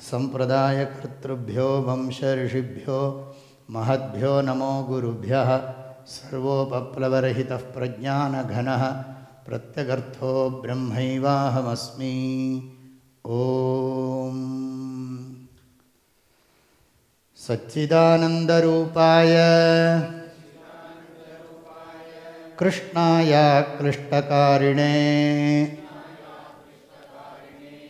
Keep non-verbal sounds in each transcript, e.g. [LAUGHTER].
सम्प्रदायकर्तृभ्यो वंशऋषिभ्यो महद्भ्यो नमो गुरुभ्यः सर्वोपप्लवरहितः प्रज्ञानघनः प्रत्यगर्थो ब्रह्मैवाहमस्मि। ॐ। सच्चिदानन्दरूपाय कृष्णाय क्लिष्टकारिणे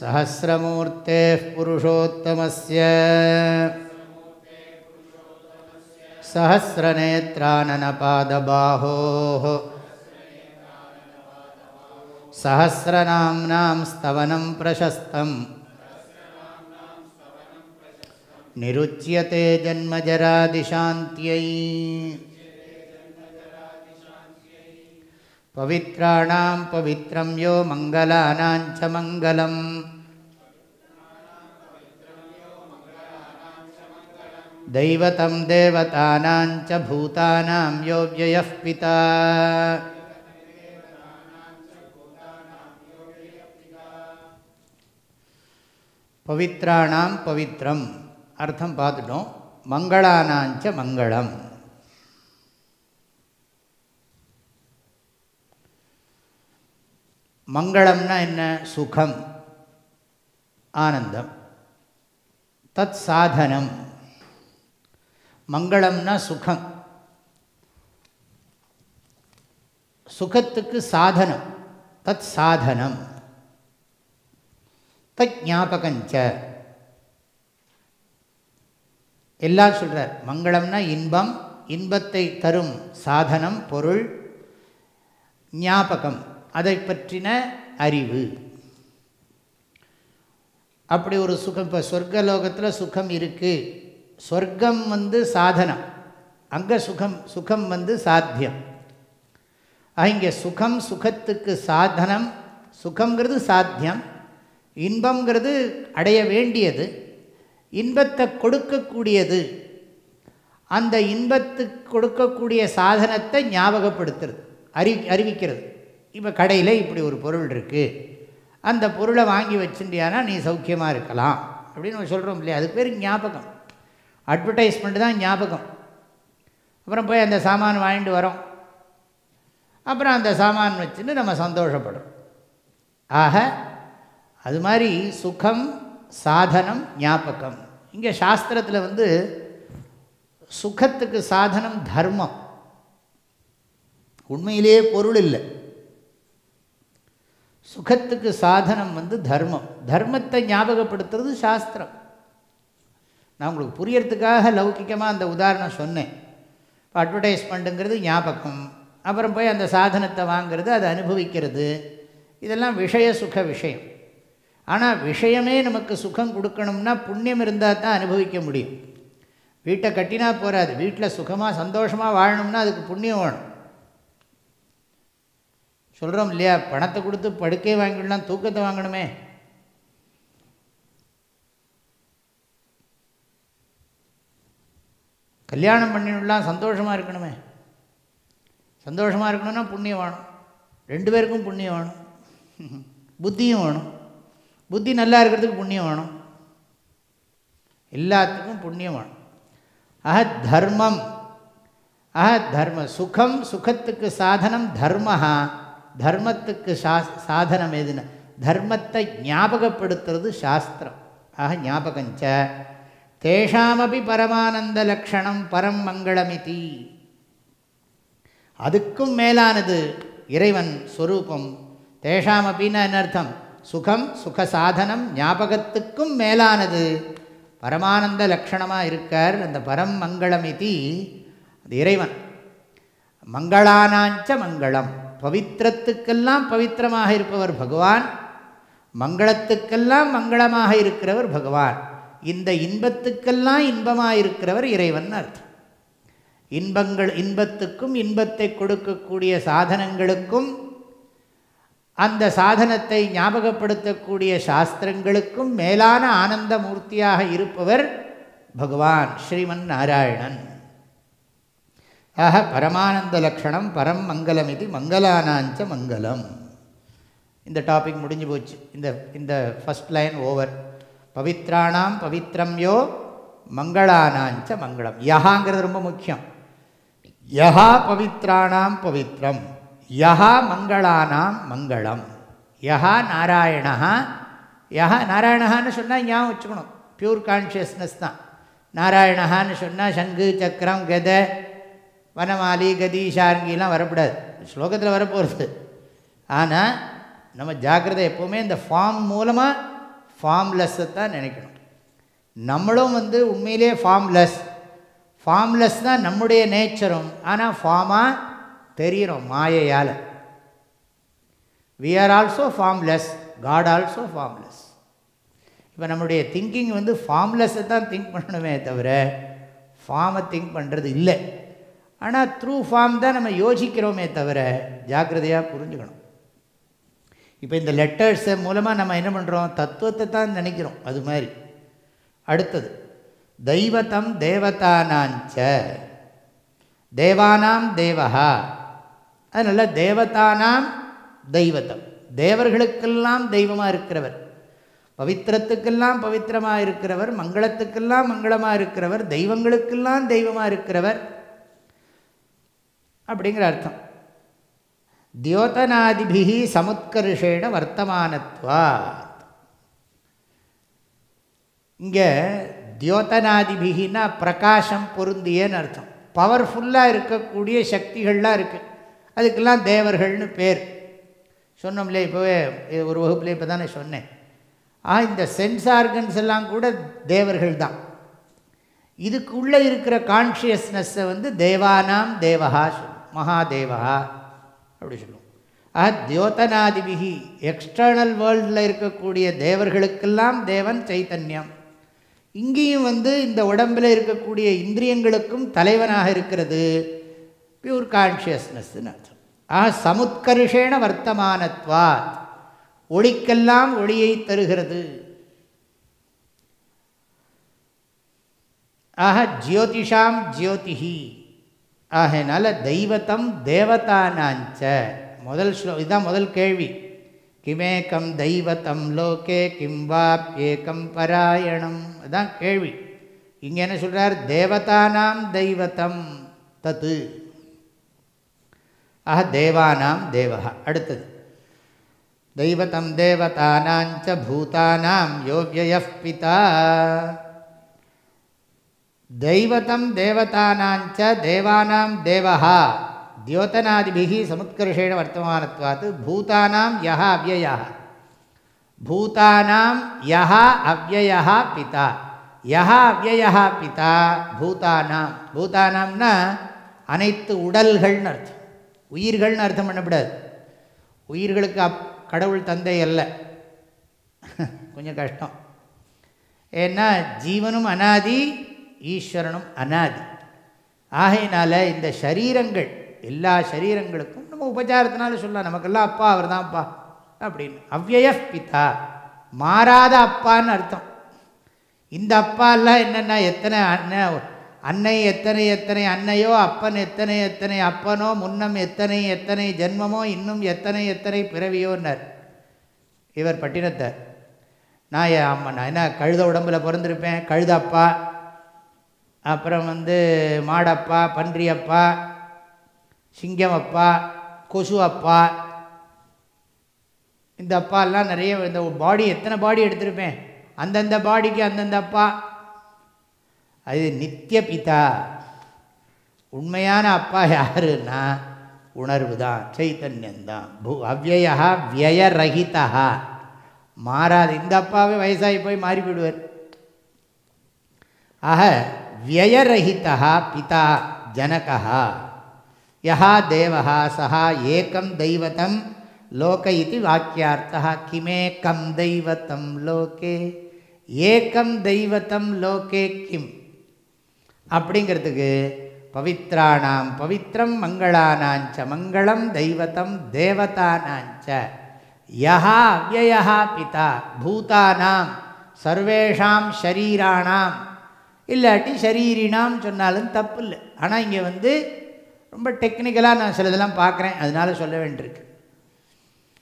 सहस्रमूर्तेः पुरुषोत्तमस्य। सहस्रनेत्राननपादबाहोः। सहस्रनाम्नां स्तवनं प्रशस्तम्। निरुच्यते जन्मजरादिशान्त्यै पवित्राणां पवित्रं यो मङ्गलानां च मङ्गलम् दैवतं देवतानां च भूतानां यो व्ययः पिता பவித்ராணாம் பவித்ரம் அர்த்தம் பார்த்துட்டோம் மங்களானாஞ்ச மங்களம் மங்களம்னா என்ன? சுகம். ஆனந்தம். தத் சாதனம் மங்களம்னா சுகம். சுகத்துக்கு சாதனம். தத் சாதனம் தத் ஞாபகஞ்ச எல்லாம் சொல்கிறார் மங்களம்னா இன்பம். இன்பத்தை தரும் சாதனம் பொருள் ஞாபகம். அதை பற்றின அறிவு. அப்படி ஒரு சுகம் இப்போ சொர்க்கலோகத்தில் சுகம் இருக்குது சொர்க்கம் வந்து சாதனம். அங்கே சுகம் சுகம் வந்து சாத்தியம். இங்கே சுகம் சுகத்துக்கு சாதனம் சுகங்கிறது சாத்தியம். இன்பங்கிறது அடைய வேண்டியது. இன்பத்தை கொடுக்கக்கூடியது. அந்த இன்பத்துக்கு கொடுக்கக்கூடிய சாதனத்தை ஞாபகப்படுத்துறது அறி அறிவிக்கிறது. இப்போ கடையில் இப்படி ஒரு பொருள் இருக்குது அந்த பொருளை வாங்கி வச்சுட்டியானா நீ சௌக்கியமாக இருக்கலாம். அப்படின்னு நம்ம சொல்கிறோம் இல்லையா? அது பேர் ஞாபகம். அட்வர்டைஸ்மெண்ட் தான் ஞாபகம். அப்புறம் போய் அந்த சாமான் வாங்கிட்டு வரோம். அப்புறம் அந்த சாமான் வச்சுன்னு நம்ம சந்தோஷப்படுறோம். ஆக அது மாதிரி சுகம் சாதனம் ஞாபகம். இங்கே சாஸ்திரத்தில் வந்து சுகத்துக்கு சாதனம் தர்மம். உண்மையிலேயே பொருள் இல்லை. சுகத்துக்கு சாதனம் வந்து தர்மம். தர்மத்தை ஞாபகப்படுத்துறது சாஸ்திரம். நான் உங்களுக்கு புரியறதுக்காக லௌக்கிகமாக அந்த உதாரணம் சொன்னேன். இப்போ அட்வர்டைஸ்மெண்ட்டுங்கிறது ஞாபகம். அப்புறம் போய் அந்த சாதனத்தை வாங்கிறது அதை அனுபவிக்கிறது. இதெல்லாம் விஷய சுக விஷயம். ஆனால் விஷயமே நமக்கு சுகம் கொடுக்கணும்னா புண்ணியம் இருந்தால் தான் அனுபவிக்க முடியும். வீட்டை கட்டினா போகாது வீட்டில் சுகமாக சந்தோஷமாக வாழணும்னா அதுக்கு புண்ணியம் வேணும். சொல்கிறோம் இல்லையா? பணத்தை கொடுத்து படுக்கை வாங்கிடலாம் தூக்கத்தை வாங்கணுமே. கல்யாணம் பண்ணிடலாம் சந்தோஷமாக இருக்கணுமே. சந்தோஷமாக இருக்கணும்னா புண்ணியம் வேணும். ரெண்டு பேருக்கும் புண்ணியம் வேணும். புத்தியும் வேணும். புத்தி நல்லா இருக்கிறதுக்கு புண்ணியம் வேணும். எல்லாத்துக்கும் புண்ணியம் வேணும். ஆக தர்மம். ஆக தர்ம சுகம் சுகத்துக்கு சாதனம் தர்மஹா. தர்மத்துக்கு சா சாதனம் எதுன்னு? தர்மத்தை ஞாபகப்படுத்துறது சாஸ்திரம். ஆக ஞாபகஞ்ச தேஷாமபி பரமானந்த லக்ஷணம் பரம் மங்களமிதி. அதுக்கும் மேலானது இறைவன் ஸ்வரூபம் தேஷாம் அப்படின்னா என்ன அர்த்தம்? சுகம் சுக சாதனம் ஞாபகத்துக்கும் மேலானது. பரமானந்த லக்ஷணமாக இருக்கார் அந்த பரம் மங்களமிதி. அது இறைவன். மங்களானாஞ்ச மங்களம். பவித்திரத்துக்கெல்லாம் பவித்திரமாக இருப்பவர் பகவான் மங்களத்துக்கெல்லாம் மங்களமாக இருக்கிறவர் பகவான். இந்த இன்பத்துக்கெல்லாம் இன்பமாக இருக்கிறவர் இறைவன் அர்த்தம். இன்பங்கள் இன்பத்துக்கும் இன்பத்தை கொடுக்கக்கூடிய சாதனங்களுக்கும் அந்த சாதனத்தை ஞாபகப்படுத்தக்கூடிய சாஸ்திரங்களுக்கும் மேலான ஆனந்த மூர்த்தியாக இருப்பவர் பகவான் ஸ்ரீமன் நாராயணன். ஆக பரமானந்த லக்ஷணம் பரம் மங்களம் இது மங்களானாஞ்ச மங்களம். இந்த டாபிக் முடிஞ்சு போச்சு. இந்த இந்த ஃபஸ்ட் லைன் ஓவர் பவித்ராணாம் பவித்ரம் யோ மங்களானாஞ்ச மங்களம். யஹாங்கிறது ரொம்ப முக்கியம். யஹா பவித்ராணாம் பவித்ரம். யஹா மங்களானாம் மங்களம். யஹா நாராயணா யஹா நாராயணஹான்னு சொன்னால் ஞாபகம் வச்சுக்கணும். ப்யூர் கான்ஷியஸ்னஸ் தான். நாராயணஹான்னு சொன்னால் சங்கு சக்கரம் கெதை வனமாலி கதிஷாருங்கிலாம் வரக்கூடாது. ஸ்லோகத்தில் வரப்போகிறது ஆனால் நம்ம ஜாக்கிரதை எப்போவுமே இந்த ஃபார்ம் மூலமாக ஃபார்ம்லெஸ்ஸை தான் நினைக்கணும். நம்மளும் வந்து உண்மையிலே ஃபார்ம்லெஸ். ஃபார்ம்லெஸ் தான் நம்முடைய நேச்சரும். ஆனால் ஃபார்மாக தெரிகிறோம் மாயையால். We are also formless. God also formless. இப்போ நம்முடைய திங்கிங் வந்து ஃபார்ம்லெஸ்ஸை தான் திங்க் பண்ணணுமே தவிர ஃபார்மை திங்க் பண்ணுறது இல்லை. ஆனால் த்ரூ ஃபார்ம் தான் நம்ம யோசிக்கிறோமே தவிர ஜாக்கிரதையாக புரிஞ்சுக்கணும். இப்போ இந்த லெட்டர்ஸை மூலமாக நம்ம என்ன பண்ணுறோம் தத்துவத்தை தான் நினைக்கிறோம். அது மாதிரி. அடுத்தது தெய்வத்தம் தேவதானாஞ்ச தேவானாம் தேவஹா. அதனால் தேவதானாம் தெய்வத்தம். தேவர்களுக்கெல்லாம் தெய்வமாக இருக்கிறவர். பவித்திரத்துக்கெல்லாம் பவித்திரமாக இருக்கிறவர். மங்களத்துக்கெல்லாம் மங்களமாக இருக்கிறவர். தெய்வங்களுக்கெல்லாம் தெய்வமாக இருக்கிறவர். அப்படிங்கிற அர்த்தம். தியோதனாதிபிகி சமுத்கர்ஷேண வர்த்தமானத்வா இங்கே தியோதனாதிபிகினா பிரகாசம் பொருந்தியன்னு அர்த்தம். பவர்ஃபுல்லாக இருக்கக்கூடிய சக்திகள்லாம் இருக்குது அதுக்கெல்லாம் தேவர்கள்னு பேர். சொன்னோம்லே இப்போவே ஒரு வகுப்பில் இப்போ தானே சொன்னேன். ஆ இந்த சென்ஸ் ஆர்கன்ஸ் எல்லாம் கூட தேவர்கள் தான் இதுக்குள்ளே இருக்கிற கான்ஷியஸ்னஸ்ஸை வந்து தேவானாம் தேவஹா சொல்லு மகாதேவா அப்படி சொல்லுவோம். ஆஹ் தியோதனாதிபிகி எக்ஸ்டர்னல் வேர்ல்டில் இருக்கக்கூடிய தேவர்களுக்கெல்லாம் தேவன் சைத்தன்யம். இங்கேயும் வந்து இந்த உடம்பில் இருக்கக்கூடிய இந்திரியங்களுக்கும் தலைவனாக இருக்கிறது. பியூர் கான்ஷியஸ்னஸ்ன்னு அர்த்தம். ஆக சமுத்கர்ஷேண வர்த்தமானத்வாத். ஒளிக்கெல்லாம் ஒளியை தருகிறது. ஆக ஜியோதிஷாம் ஜியோதிஹி. ஆகையினால தெய்வத்தம் தேவதானாஞ்ச. முதல் ஸ்லோ இதுதான் முதல் கேள்வி. கிமேக்கம் தெய்வத்தம் லோகே கிம் வாப்யேக்கம் பராயணம். அதுதான் கேள்வி. இங்கே என்ன சொல்கிறார் தேவதானாம் தெய்வத்தம். தத்து. ஆஹ தேவானாம் தேவகா அடுத்தது. தெய்வத்தம் தேவதானாஞ்ச பூதானாம் யோவிய பிதா. தெய்வத்தம் தேவதானாஞ்ச தேவானாம் தேவா தியோதனாதிபிகி சமுத்கர்ஷேண வர்த்தமானத்வாத் பூதானாம் யா அவ்வயா பூதானாம் யா அவ்வயா பிதா. யா அவ்வயா பிதா பூதானாம். பூதானாம்னா அனைத்து உடல்கள்னு அர்த்தம். உயிர்கள்னு அர்த்தம் பண்ணக்கூடாது உயிர்களுக்கு அப் கடவுள் தந்தை அல்ல. [LAUGHS] கொஞ்சம் கஷ்டம். ஏன்னா ஜீவனும் அனாதி ஈஸ்வரனும் அனாதி. ஆகையினால் இந்த சரீரங்கள் எல்லா சரீரங்களுக்கும் நம்ம உபச்சாரத்தினால சொல்லலாம். நமக்கெல்லாம் அப்பா அவர் தான்ப்பா அப்படின்னு. அவ்வய பிதா மாறாத அப்பான்னு அர்த்தம். இந்த அப்பாலாம் என்னென்னா எத்தனை அண்ணன் அன்னை எத்தனை எத்தனை அன்னையோ அப்பன் எத்தனை எத்தனை அப்பனோ முன்னம் எத்தனை எத்தனை ஜென்மமோ இன்னும் எத்தனை எத்தனை பிறவியோன்னார். இவர் பட்டினத்தார். நான் என் அம்மா நான் என்ன கழுத உடம்பில் பிறந்திருப்பேன் கழுத அப்பா அப்புறம் வந்து மாடப்பா பன்றி அப்பா சிங்கம் அப்பா கொசு அப்பா இந்த அப்பாலாம் நிறைய இந்த பாடி எத்தனை பாடி எடுத்திருப்பேன்? அந்தந்த பாடிக்கு அந்தந்த அப்பா. அது நித்திய பிதா. உண்மையான அப்பா யாருன்னா உணர்வு தான் சைத்தன்யந்தான் பூ அவ்வயா வியரகிதா மாறாது. இந்த அப்பாவே வயசாகி போய் மாறி போயிடுவார். ஆக வியயரகிதா பிதா ஜனகா யா தேவா சா ஏக்கம் தெய்வத்தம் லோக இது வாக்கியார்த்தா கிமேக்கம் தெய்வத்தம் லோகே ஏக்கம் தெய்வத்தம் லோகே கிம் அப்படிங்கிறதுக்கு பவித்ராணாம் பவித்ரம் மங்களானாஞ்ச மங்களம் தெய்வத்தம் தேவதானாஞ்ச யா அவ்வயா பிதா பூதானாம் சர்வேஷாம் ஷரீராணாம் இல்லாட்டி சரீரினாம் சொன்னாலும் தப்பு இல்லை ஆனால் இங்கே வந்து ரொம்ப டெக்னிக்கலாக நான் சிலதெல்லாம் பார்க்குறேன். அதனால சொல்ல வேண்டியிருக்கு.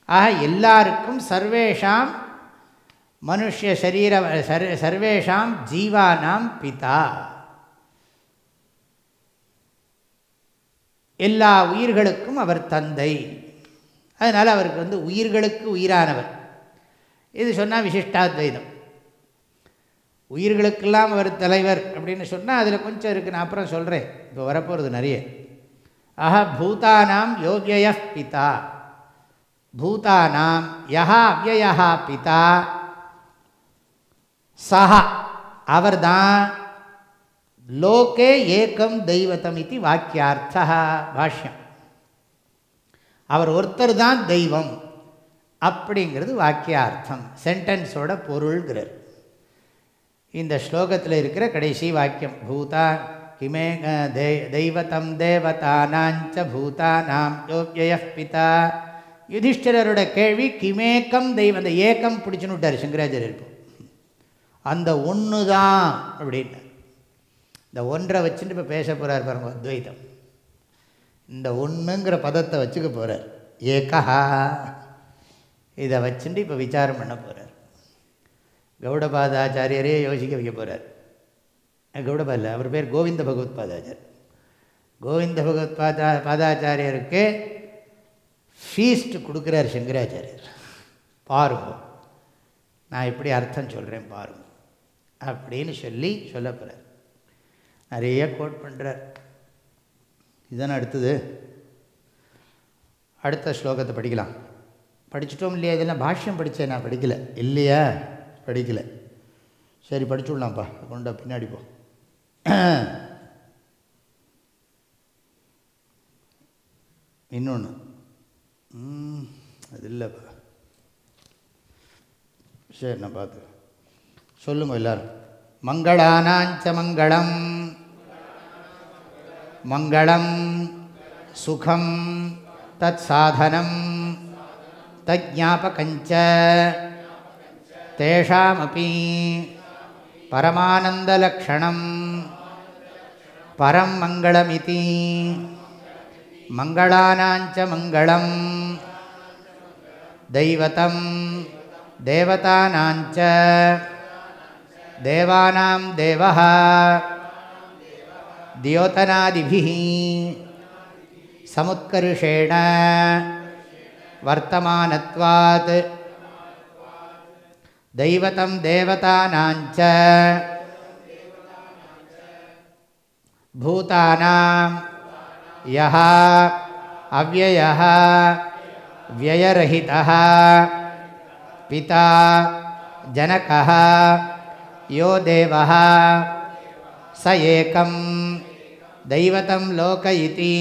ஆக எல்லாருக்கும் சர்வேஷாம் மனுஷ சரீர சர் சர்வேஷாம் ஜீவானாம் பிதா. எல்லா உயிர்களுக்கும் அவர் தந்தை. அதனால் அவருக்கு வந்து உயிர்களுக்கு உயிரானவர். இது சொன்னால் விசிஷ்டாத்வைதம். உயிர்களுக்கெல்லாம் அவர் தலைவர் அப்படின்னு சொன்னால் அதில் கொஞ்சம் இருக்குது நான் அப்புறம் சொல்கிறேன் இப்போ வரப்போகிறது நிறைய. ஆஹா பூதானாம் யோகிய பிதா. பூதானாம் யஹா அவ்வயா பிதா. சஹா அவர்தான் லோகே ஏக்கம் தெய்வத்தம் இது வாக்கியார்த்தா பாஷ்யம். அவர் ஒருத்தர் தான் தெய்வம் அப்படிங்கிறது வாக்கியார்த்தம் சென்டென்ஸோட பொருள்கிறார் இந்த ஸ்லோகத்தில் இருக்கிற கடைசி வாக்கியம் பூதா கிமே தெய்வத்தம் தேவதானாஞ்ச பூதானாம் யோகிய பிதா. யுதிஷ்டிரரோட கேள்வி கிமேக்கம் தெய்வம் அந்த ஏக்கம் பிடிச்சுன்னு விட்டார் சங்கராச்சாரியர் இப்போ. அந்த ஒன்று தான் அப்படின்னு. இந்த ஒன்றை வச்சுட்டு இப்போ பேச போகிறார் பாருங்க அத்வைதம். இந்த ஒன்றுங்கிற பதத்தை வச்சுக்க போகிறார் ஏகா இதை வச்சுட்டு இப்போ விசாரம் பண்ண போகிறார் கௌடபாதாச்சாரியரே யோசிக்க வைக்க போகிறார் கௌடபாதில் அவர் பேர் கோவிந்த பகவத் பாதாச்சார் கோவிந்த பகவத் பாதா பாதாச்சாரியருக்கு ஃபீஸ்ட் கொடுக்குறார் சங்கராச்சாரியர். பாருங்க நான் எப்படி அர்த்தம் சொல்கிறேன் பாருங்க அப்படின்னு சொல்லி சொல்ல போகிறார் நிறைய கோட் பண்ணுறார் இதுதானே அடுத்தது. அடுத்த ஸ்லோகத்தை படிக்கலாம். படிச்சிட்டோம் இல்லையா? இதெல்லாம் பாஷ்யம் படித்தேன் நான் படிக்கலை. இல்லையா? படிக்கலை. சரி படிச்சு விடலாம்ப்பா. கொண்டா பின்னாடி போ. இன்னொன்று அது இல்லைப்பா. சரி நான் பார்த்து சொல்லுங்க எல்லாரும். மங்களானாஞ்ச மங்களம். மங்களம். சுகம். தத் சாதனம். தஜாபகஞ்ச தேஷாமபி பரமானந்தலக்ஷணம் பரம் மங்களமிதி மங்களானாஞ்ச மங்களம் दैवतं देवतानाञ्च देवानां देवः द्योतनादिभिः समुत्कर्षेण वर्तमानत्वात् தைவதம் தேவதானாஞ்ச. பூதானாம் யா அவ்வய வியரஹித பிதா ஜனக யோ தேவ ச ஏகம் தெய்வத்தம் லோக இதி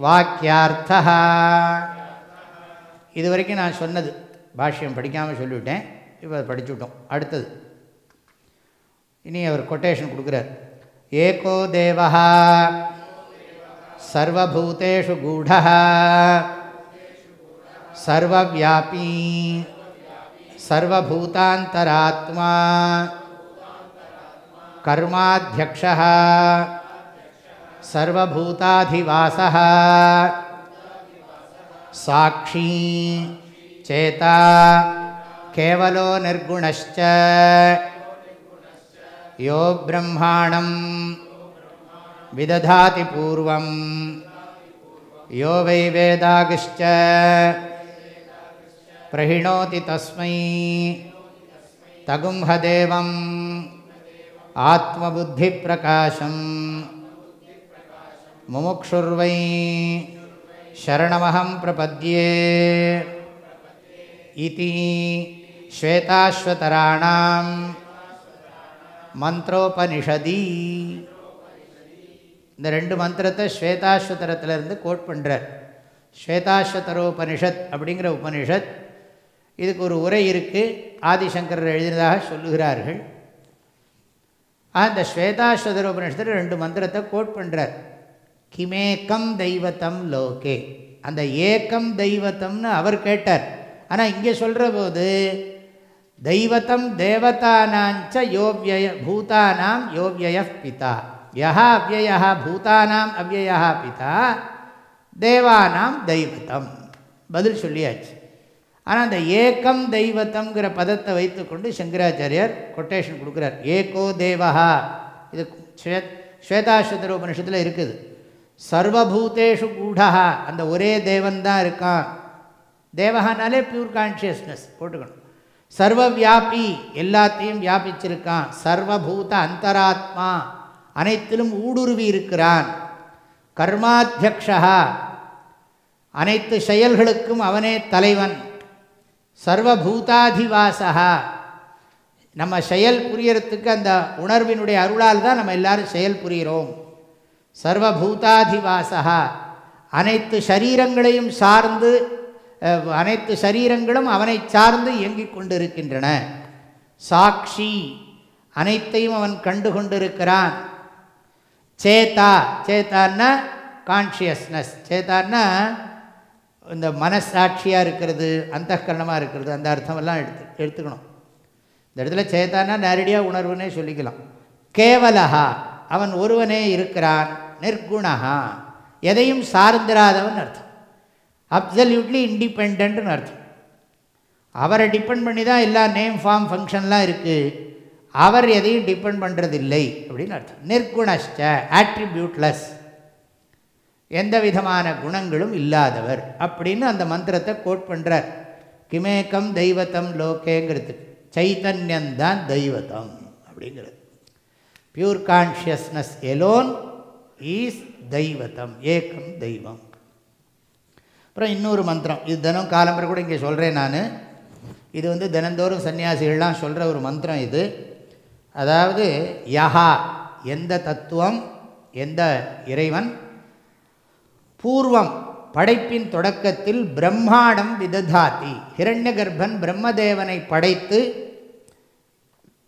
வாக்கியார்த்தா இதுவரைக்கும் நான் சொன்னது பாஷ்யம் படிக்காமல் சொல்லிவிட்டேன் இப்போ அதை படிச்சுவிட்டோம் அடுத்தது இனி அவர் கொட்டேஷன் கொடுக்குறார் ஏகோ தேவா சர்வபூதேஷு கூட சர்வவியாபி சர்வபூதாந்தராத்மா கர்மாத்தியக்ஷ सर्वभूताधिवासः साक्षी चेता केवलो निर्गुणश्च। यो ब्रह्माणं विदधाति पूर्वं। यो वैवेदागिश्च प्रहिणोति तस्मै। तगुंहदेवम् आत्मबुद्धिप्रकाशं। मुमुक्षुर्वै शरणमहं प्रपद्ये। इति श्वेताश्वतराणां மந்த்ரோபனிஷதி இந்த ரெண்டு மந்திரத்தை ஸ்வேதாஸ்வதரத்திலிருந்து கோட் பண்ணுறார் ஸ்வேதாஸ்வதரோபனிஷத் அப்படிங்கிற உபனிஷத் இதுக்கு ஒரு உரை இருக்குது ஆதிசங்கரர் எழுதினதாக சொல்லுகிறார்கள் அந்த ஸ்வேதாஸ்வதரோபனிஷத்தில் ரெண்டு மந்திரத்தை கோட் பண்ணுறார் கிமேக்கம் தெய்வத்தம் லோகே அந்த ஏக்கம் தெய்வத்தம்னு அவர் கேட்டார் ஆனால் இங்கே சொல்கிற போது தெய்வத்தம் தேவதானாஞ்ச யோவிய பூதானாம் யோவிய பிதா. யா அவ்வயா பூதானாம் அவ்வயா பிதா தேவானாம் தெய்வத்தம். பதில் சொல்லியாச்சு. ஆனால் அந்த ஏக்கம் தெய்வத்தம்ங்கிற பதத்தை வைத்துக்கொண்டு சங்கராச்சாரியார் கொட்டேஷன் கொடுக்குறார். ஏகோ தேவஹா. இது ஸ்வே ஸ்வேதாஸ்வதர உபனிஷத்தில் இருக்குது. சர்வபூதேஷு கூடா அந்த ஒரே தேவன் தான் இருக்கான். தேவகானாலே பியூர் கான்ஷியஸ்னஸ் போட்டுக்கணும். சர்வ வியாபி எல்லாத்தையும் வியாபிச்சிருக்கான். சர்வபூத அந்தராத்மா அனைத்திலும் ஊடுருவி இருக்கிறான். கர்மாத்தியக்ஷா அனைத்து செயல்களுக்கும் அவனே தலைவன். சர்வபூதாதிவாசா நம்ம செயல் புரியறதுக்கு அந்த உணர்வினுடைய அருளால் தான் நம்ம எல்லாரும் செயல் புரிகிறோம் சர்வபூதாதிவாசா அனைத்து சரீரங்களையும் சார்ந்து அனைத்து சரீரங்களும் அவனை சார்ந்து இயங்கிக் கொண்டிருக்கின்றன. சாட்சி அனைத்தையும் அவன் கண்டு கொண்டிருக்கிறான். சேதா சேத்தான்னா கான்ஷியஸ்னஸ் சேத்தான்னா இந்த மனசாட்சியாக இருக்கிறது அந்தகரணமாக இருக்கிறது அந்த அர்த்தமெல்லாம் எடுத்து எடுத்துக்கணும். இந்த இடத்துல சேத்தானா நேரடியாக உணர்வுன்னே சொல்லிக்கலாம். கேவலகா அவன் ஒருவனே இருக்கிறான் நிர்குணகா எதையும் சார்ந்திராதவன் அர்த்தம். அப்சல்யூட்லி இண்டிபெண்ட்டுன்னு அர்த்தம். அவரை டிபெண்ட் பண்ணி தான் எல்லா நேம் ஃபார்ம் ஃபங்க்ஷன்லாம் இருக்குது அவர் எதையும் டிபெண்ட் பண்ணுறதில்லை அப்படின்னு அர்த்தம். நிர்குணஷ்ட ஆட்ரிபியூட்லெஸ் எந்த விதமான குணங்களும் இல்லாதவர் அப்படின்னு அந்த மந்திரத்தை கோட் பண்ணுறார் கிமேக்கம் தெய்வத்தம் லோகேங்கிறதுக்கு. சைத்தன்யந்தான் தெய்வத்தம் அப்படிங்கிறது. பியூர் கான்ஷியஸ்னஸ் எலோன் ஈஸ் தெய்வத்தம். ஏக்கம் தெய்வம். அப்புறம் இன்னொரு மந்திரம். இது தினம் காலம்பரை கூட இங்கே சொல்கிறேன் நான். இது வந்து தினந்தோறும் சன்னியாசிகள்லாம் சொல்கிற ஒரு மந்திரம் இது. அதாவது யஹா எந்த தத்துவம் எந்த இறைவன் பூர்வம் படைப்பின் தொடக்கத்தில் பிரம்மாண்டம் விததாதி ஹிரண்ய கர்ப்பன் பிரம்மதேவனை படைத்து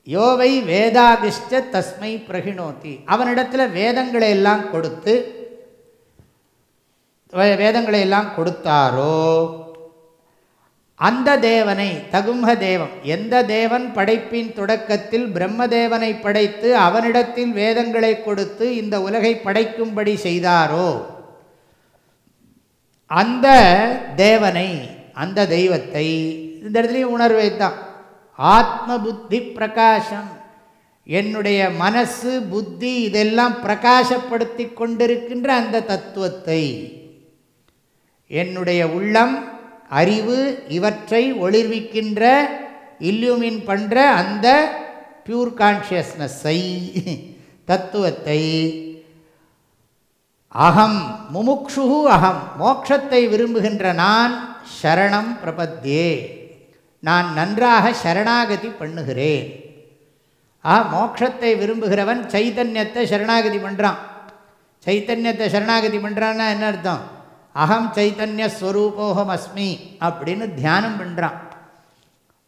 யோவை வேதாகிஷ்ட தஸ்மை பிரகிணோத்தி அவனிடத்தில் வேதங்களை எல்லாம் கொடுத்து வேதங்களை எல்லாம் கொடுத்தாரோ? அந்த தேவனை தகும்ப தேவம் எந்த தேவன் படைப்பின் தொடக்கத்தில் பிரம்மதேவனை படைத்து அவனிடத்தில் வேதங்களை கொடுத்து இந்த உலகை படைக்கும்படி செய்தாரோ? அந்த தேவனை அந்த தெய்வத்தை இந்த இடத்துலையும் உணர்வை தான். ஆத்ம புத்தி பிரகாசம். என்னுடைய மனசு புத்தி இதெல்லாம் பிரகாசப்படுத்தி கொண்டிருக்கின்ற அந்த தத்துவத்தை என்னுடைய உள்ளம் அறிவு இவற்றை ஒளிர்விக்கின்ற இல்யூமின் பண்ணுற அந்த பியூர் கான்ஷியஸ்னஸை தத்துவத்தை அகம் முமுக்ஷு அகம் மோட்சத்தை விரும்புகின்ற நான் சரணம் பிரபத்தியே நான் நன்றாக சரணாகதி பண்ணுகிறேன். ஆ மோட்சத்தை விரும்புகிறவன் சைத்தன்யத்தை சரணாகதி பண்ணுறான் சைத்தன்யத்தை சரணாகதி பண்ணுறான்னா என்ன அர்த்தம்? அகம் சைத்தன்ய ஸ்வரூபோகம் அஸ்மி அப்படின்னு தியானம் பண்ணுறான்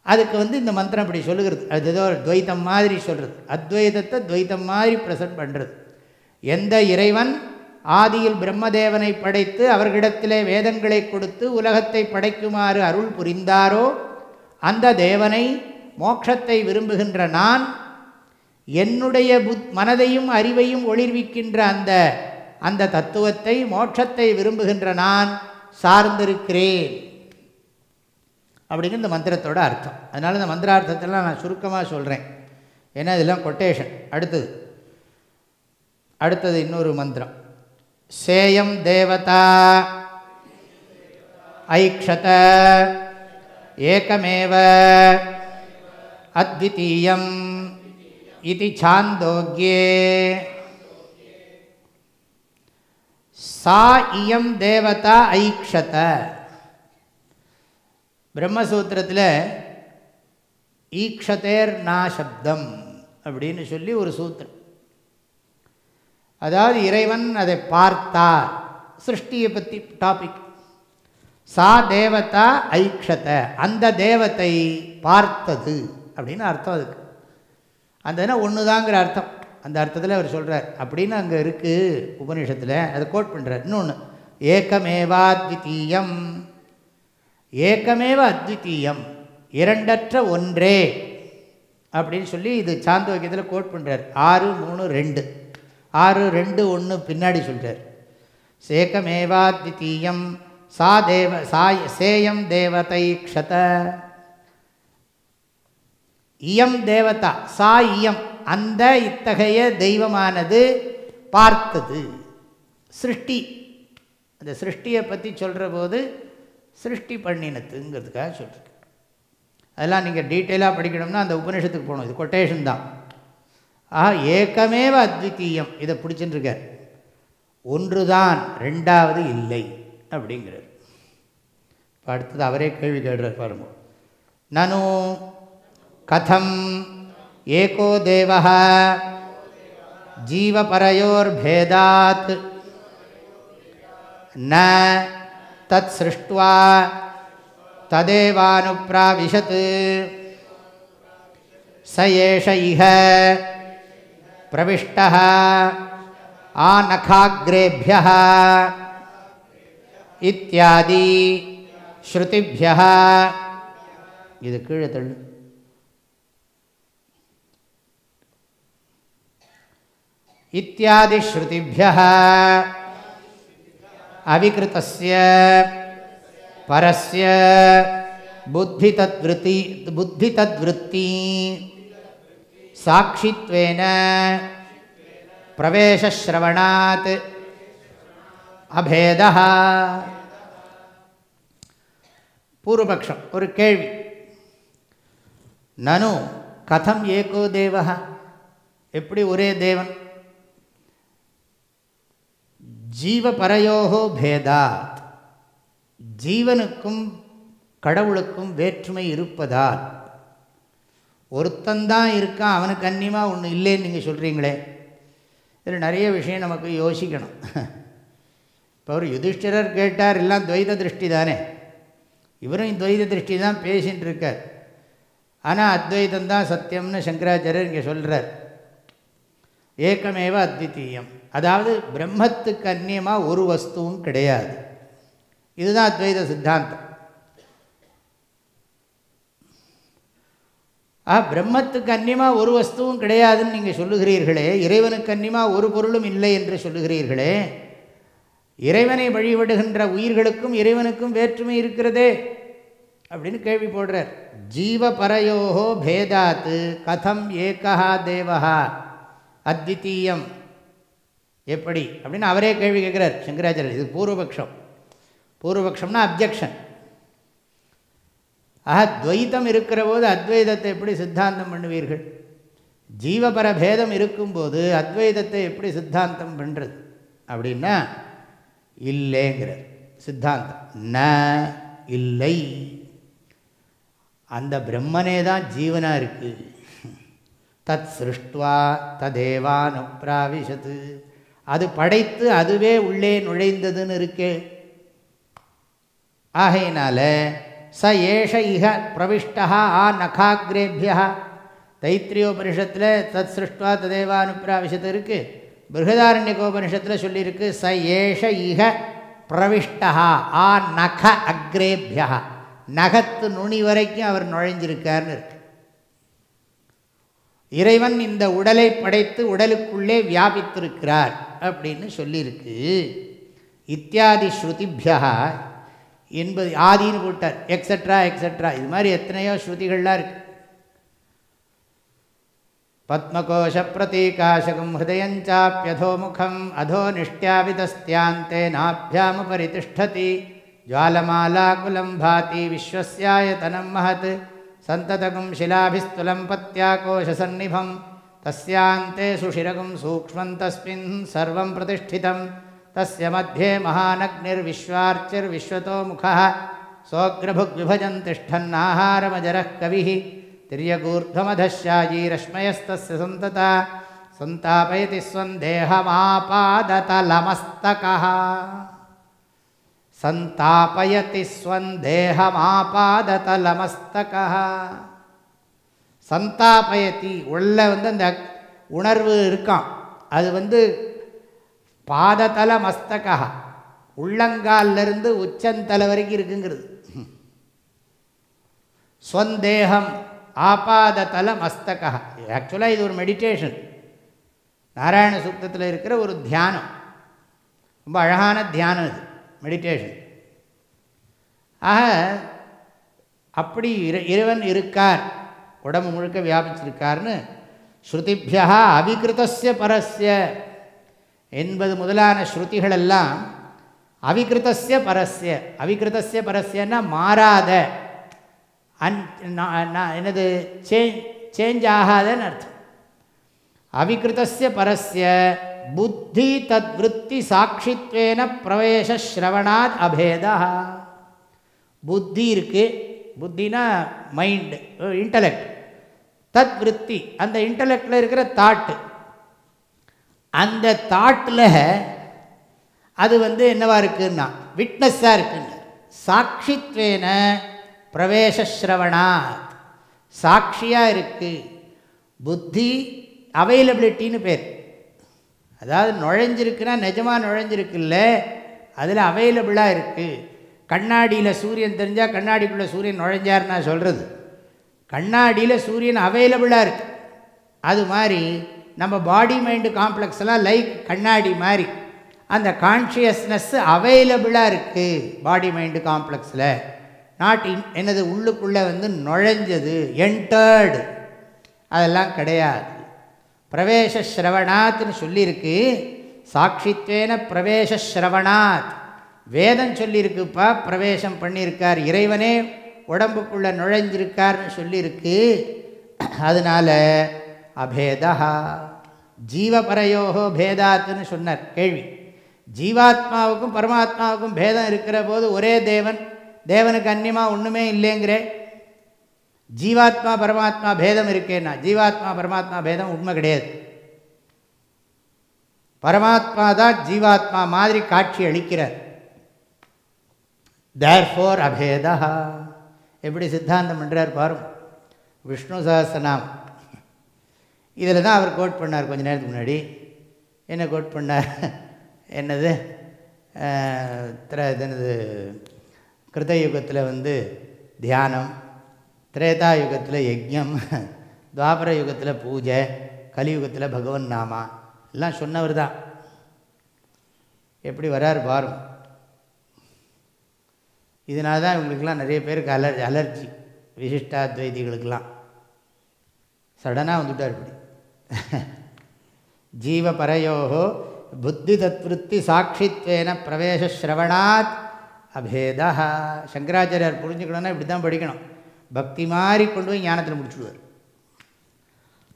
அதுக்கு வந்து இந்த மந்திரம் அப்படி சொல்லுகிறது. அது ஏதோ துவைத்தம் மாதிரி சொல்கிறது அத்வைதத்தை துவைத்தம் மாதிரி ப்ரெசன்ட் பண்ணுறது எந்த இறைவன் ஆதியில் பிரம்மதேவனை படைத்து அவர்களிடத்திலே வேதங்களை கொடுத்து உலகத்தை படைக்குமாறு அருள் புரிந்தாரோ அந்த தேவனை மோட்சத்தை விரும்புகின்ற நான் என்னுடைய புத் மனதையும் அறிவையும் ஒளிர்விக்கின்ற அந்த அந்த தத்துவத்தை மோட்சத்தை விரும்புகின்ற நான் சார்ந்திருக்கிறேன். அப்படிங்கிற இந்த மந்திரத்தோட அர்த்தம். அதனால் இந்த மந்திரார்த்தத்தெல்லாம் நான் சுருக்கமாக சொல்கிறேன் ஏன்னா இதெல்லாம் கொட்டேஷன் அடுத்தது. அடுத்தது இன்னொரு மந்திரம். சேயம் தேவதா ஐக்ஷத ஏகமேவ அத்விதீயம் இது சாந்தோக்கியே சா இயம் தேவதா ஐக்ஷத. பிரம்மசூத்திரத்தில் ஈக்ஷதேர் நாசப்தம் அப்படின்னு சொல்லி ஒரு சூத்திரம். அதாவது இறைவன் அதை பார்த்தார். சிருஷ்டியை பற்றி டாபிக் சா தேவதா ஐக்ஷத. அந்த தேவத்தை பார்த்தது அப்படின்னு அர்த்தம் அதுக்கு. அந்த ஒன்று தாங்கிற அர்த்தம். அந்த அர்த்தத்தில் அவர் சொல்கிறார் அப்படின்னு அங்கே இருக்குது உபநிஷத்தில் அதை கோட் பண்ணுறார் இன்னொன்று ஏக்கமேவா அத்விதீயம் ஏக்கமேவ அத்விதீயம் இரண்டற்ற ஒன்றே அப்படின்னு சொல்லி இது சாந்தோக்கியத்தில் கோட் பண்ணுறார் ஆறு மூணு ரெண்டு. ஆறு ரெண்டு ஒன்று பின்னாடி சொல்கிறார் சேக்கமேவாத்விதீயம் சா தேவ சா சேயம் தேவதை க்ஷத. இயம் தேவதா சா இயம். அந்த இத்தகைய தெய்வமானது பார்த்தது. சிருஷ்டி. அந்த சிருஷ்டியை பற்றி சொல்கிற போது சிருஷ்டி பண்ணினத்துங்கிறதுக்காக சொல்கிறேன் அதெல்லாம் நீங்கள் டீட்டெயிலாக படிக்கணும்னா அந்த உபநிஷத்துக்கு போகணும். இது கொட்டேஷன் தான். ஆஹா ஏக்கமேவ அத்விதீயம். இதை பிடிச்சிட்டுருக்கார் ஒன்று தான் ரெண்டாவது இல்லை அப்படிங்கிறார். இப்போ அடுத்தது அவரே கேள்வி கேடுறார் பாருங்க. நனு கதம் ஏகோ தேவ ஜீவபரையோர்பேதாத் ந தத் சிருஷ்டுவா ததேவானுப்ராவிஷத் स एष इह प्रविष्टः आनखाग्रेभ्यः इत्यादि श्रुतिभ्यः இது கீழே தள்ளு இத்தியாதிஸ்ருதிபிய அவிகிருத்தஸ்ய பரஸ்ய புத்தி தத்விருத்தி புத்தி தத்விருத்தி சாட்சித்வேன பிரவேசஸ்ரவணாத் அபேதா பூர்வபக்ஷம் ஒரு கேள்வி நனு கதம் ஏகோ தேவா எப்படி ஒரே தேவன் ஜீவபரையோகோ பேதாத். ஜீவனுக்கும் கடவுளுக்கும் வேற்றுமை இருப்பதால் ஒருத்தந்தான் இருக்கான் அவனுக்கு அந்நியமாக ஒன்று இல்லைன்னு நீங்கள் சொல்கிறீங்களே இதில் நிறைய விஷயம் நமக்கு யோசிக்கணும். இப்போ அவர் யுதிஷ்டிரர் கேட்டார் எல்லாம் துவைத திருஷ்டி தானே? இவரும் துவைத திருஷ்டி தான் பேசிகிட்டு இருக்கார். ஆனால் அத்வைதம் தான் சத்தியம்னு சங்கராச்சாரியர் இங்கே சொல்கிறார் ஏக்கமேவ அத்விதீயம். அதாவது பிரம்மத்துக்கு அந்நியமாக ஒரு வஸ்துவும் கிடையாது. இதுதான் அத்வைத சித்தாந்தம். ஆ பிரம்மத்துக்கு அந்நியமாக ஒரு வஸ்துவும் கிடையாதுன்னு நீங்கள் சொல்லுகிறீர்களே இறைவனுக்கு அந்நியமாக ஒரு பொருளும் இல்லை என்று சொல்லுகிறீர்களே இறைவனை வழிபடுகின்ற உயிர்களுக்கும் இறைவனுக்கும் வேற்றுமை இருக்கிறதே அப்படின்னு கேள்வி போடுறார். ஜீவ பரையோகோ பேதாத்து கதம் ஏகா தேவா அத்வித்தீயம் எப்படி? அப்படின்னு அவரே கேள்வி கேட்குறார் சங்கராச்சாரியர். இது பூர்வபக்ஷம். பூர்வபக்ஷம்னா அப்ஜெக்ஷன். ஆக துவைத்தம் இருக்கிற போது அத்வைதத்தை எப்படி சித்தாந்தம் பண்ணுவீர்கள்? ஜீவபர பேதம் இருக்கும்போது அத்வைதத்தை எப்படி சித்தாந்தம் பண்ணுறது அப்படின்னா இல்லைங்கிறார். சித்தாந்தம். ந இல்லை. அந்த பிரம்மனே தான் ஜீவனாக இருக்குது தத் சிருஷ்டுவா ததேவானுப்ராவிஷத்து. அது படைத்து அதுவே உள்ளே நுழைந்ததுன்னு இருக்கே. ஆகையினால ச ஏஷ இக பிரவிஷ்டா ஆ நகாகிரேபியா தைத்திரியோபனிஷத்தில் தத் சிருஷ்டுவா ததேவானுப்ராவிஷத்து இருக்குது பிருகதாரண்யகோபனிஷத்தில் சொல்லியிருக்கு ச ஏஷ இக பிரவிஷ்டா ஆ நக அக்ரேபியா நகத்து நுனி வரைக்கும் அவர் நுழைஞ்சிருக்கார்னு இருக்கு. இறைவன் இந்த உடலை படைத்து உடலுக்குள்ளே வியாபித்திருக்கிறார். அப்படின்னு சொல்லியிருக்கு இத்தியாதி ஸ்ருதிபியா என்பது ஆதின்னு போட்டார் எக்ஸட்ரா எக்ஸட்ரா இது மாதிரி எத்தனையோ ஸ்ருதிகள்லாம் இருக்கு பத்மகோஷ பிரதீகாசகம் ஹிருதயஞ்சாப்பியதோமுகம் அதோ நிஷ்டியாவிதஸ்தியாந்தே நாபியாமுபரி திஷ்டதி ஜுவாலமாலாகுலம் பாதி விஸ்வஸ்யாயதனம் மகத் சந்ததகும் சிலாபிஸ்துலம் பத்யாகோஷசன்னிபம் तस्यान्ते सुषिरगुं सूक्ष्मं तस्मिन् सर्वं प्रतिष्ठितं। तस्य मध्ये महानग्निर्विश्वार्चिर्विश्वतो मुखः सोऽग्रभुग्विभजन् तिष्ठन्नाहारमजरः कविः। तिर्यगूर्ध्वमधश्यायीरश्मयस्तस्य सन्तता। सन्तापयति स्वन्देहमापादतलमस्तकः। सन्तापयति स्वन्देहमापादतलमस्तकः। சந்தாபயத்தி உள்ள வந்து அந்த உணர்வு இருக்கான் அது வந்து பாததல மஸ்தகா உள்ளங்காலிருந்து உச்சந்தலை வரைக்கும் இருக்குங்கிறது. ஸ்வந்தேகம் ஆபாததல மஸ்தகா. ஆக்சுவலாக இது ஒரு மெடிடேஷன் நாராயண சூக்தத்தில் இருக்கிற ஒரு தியானம். ரொம்ப அழகான தியானம் இது மெடிடேஷன் ஆக அப்படி இற இறைவன் இருக்கார். உடம்பு முழுக்க வியாபிச்சிருக்காருன்னு ஸ்ருதிபியா அவிகிருத்தஸ்ய பரஸ்ய என்பது முதலான ஸ்ருதிகளெல்லாம் அவிகிருத்தஸ்ய பரஸ்ய. அவிகிருத்தஸ்ய பரஸ்யன்னா மாறாத. அன் என்னது? சேஞ்ச் சேஞ்ச் ஆகாதன்னு அர்த்தம். அவிகிருத்தஸ்ய பரஸ்ய புத்தி தத் விற்பி சாட்சித்வேன பிரவேசஸ்ரவணாத் அபேதா. புத்தி இருக்குது புத்தினா மைண்டு இன்டலெக்ட் தத் விற்பி அந்த இன்டலெக்டில் இருக்கிற தாட்டு அந்த தாட்டில் அது வந்து என்னவா இருக்குன்னா விட்னஸாக இருக்குன்னு சாட்சித்வேன பிரவேசஸ்ரவணாத் சாட்சியாக இருக்குது புத்தி அவைலபிலிட்டின்னு பேர். அதாவது நுழைஞ்சிருக்குன்னா நிஜமாக நுழைஞ்சிருக்குல்ல அதில் அவைலபிளாக இருக்குது கண்ணாடியில் சூரியன் தெரிஞ்சால் கண்ணாடிக்குள்ளே சூரியன் நுழைஞ்சார்னா சொல்கிறது கண்ணாடியில் சூரியன் அவைலபிளாக இருக்குது அது மாதிரி நம்ம பாடி மைண்டு காம்ப்ளெக்ஸ்லாம் லைக் கண்ணாடி மாதிரி. அந்த கான்ஷியஸ்னஸ் அவைலபிளாக இருக்குது பாடி மைண்டு காம்ப்ளெக்ஸில் நாட் இன் என்னது உள்ளுக்குள்ளே வந்து நுழைஞ்சது என்டர்டு அதெல்லாம் கிடையாது. பிரவேச ஸ்ரவணாத்னு சொல்லியிருக்கு சாட்சித்வேன பிரவேச ஸ்ரவணாத். வேதம் சொல்லியிருக்குப்பா பிரவேசம் பண்ணியிருக்கார் இறைவனே. உடம்புக்குள்ளே நுழைஞ்சிருக்கார்னு சொல்லியிருக்கு அதனால் அபேதா. ஜீவபரையோகோ பேதாத்துன்னு சொன்னார். கேள்வி. ஜீவாத்மாவுக்கும் பரமாத்மாவுக்கும் பேதம் இருக்கிற போது ஒரே தேவன் தேவனுக்கு அந்நியமாக ஒன்றுமே இல்லைங்கிறே. ஜீவாத்மா பரமாத்மா பேதம் இருக்கேன்னா ஜீவாத்மா பரமாத்மா பேதம் உண்மை கிடையாது. பரமாத்மா தான் ஜீவாத்மா மாதிரி காட்சி அளிக்கிறார். தேர் ஃபோர் அபேதா. எப்படி சித்தாந்தம் பண்ணுறார் பாரும். விஷ்ணு சஹஸ்ரநாம் இதில் தான் அவர் கோட் பண்ணார் கொஞ்ச நேரத்துக்கு முன்னாடி. என்ன கோட் பண்ணார்? என்னது? திர என்னது? கிருதயுகத்தில் வந்து தியானம் திரேதா யுகத்தில் யஜ்யம் துவாபர யுகத்தில் பூஜை கலியுகத்தில் பகவன் நாமா. எல்லாம் சொன்னவர் தான். எப்படி வரார் பாரும். இதனால தான் இவங்களுக்கெல்லாம் நிறைய பேருக்கு அலர்ஜி அலர்ஜி விசிஷ்டாத்வைதிகளுக்கெல்லாம். சடனாக வந்துட்டார் இப்படி. [LAUGHS] ஜீவபரையோகோ புத்தி தத்விருத்தி சாட்சித்வேன பிரவேசஸ்ரவணாத் அபேதா. சங்கராச்சாரியார் புரிஞ்சுக்கணும்னா இப்படி தான் படிக்கணும். பக்தி மாதிரி கொண்டு போய் ஞானத்தில் முடிச்சுடுவார்.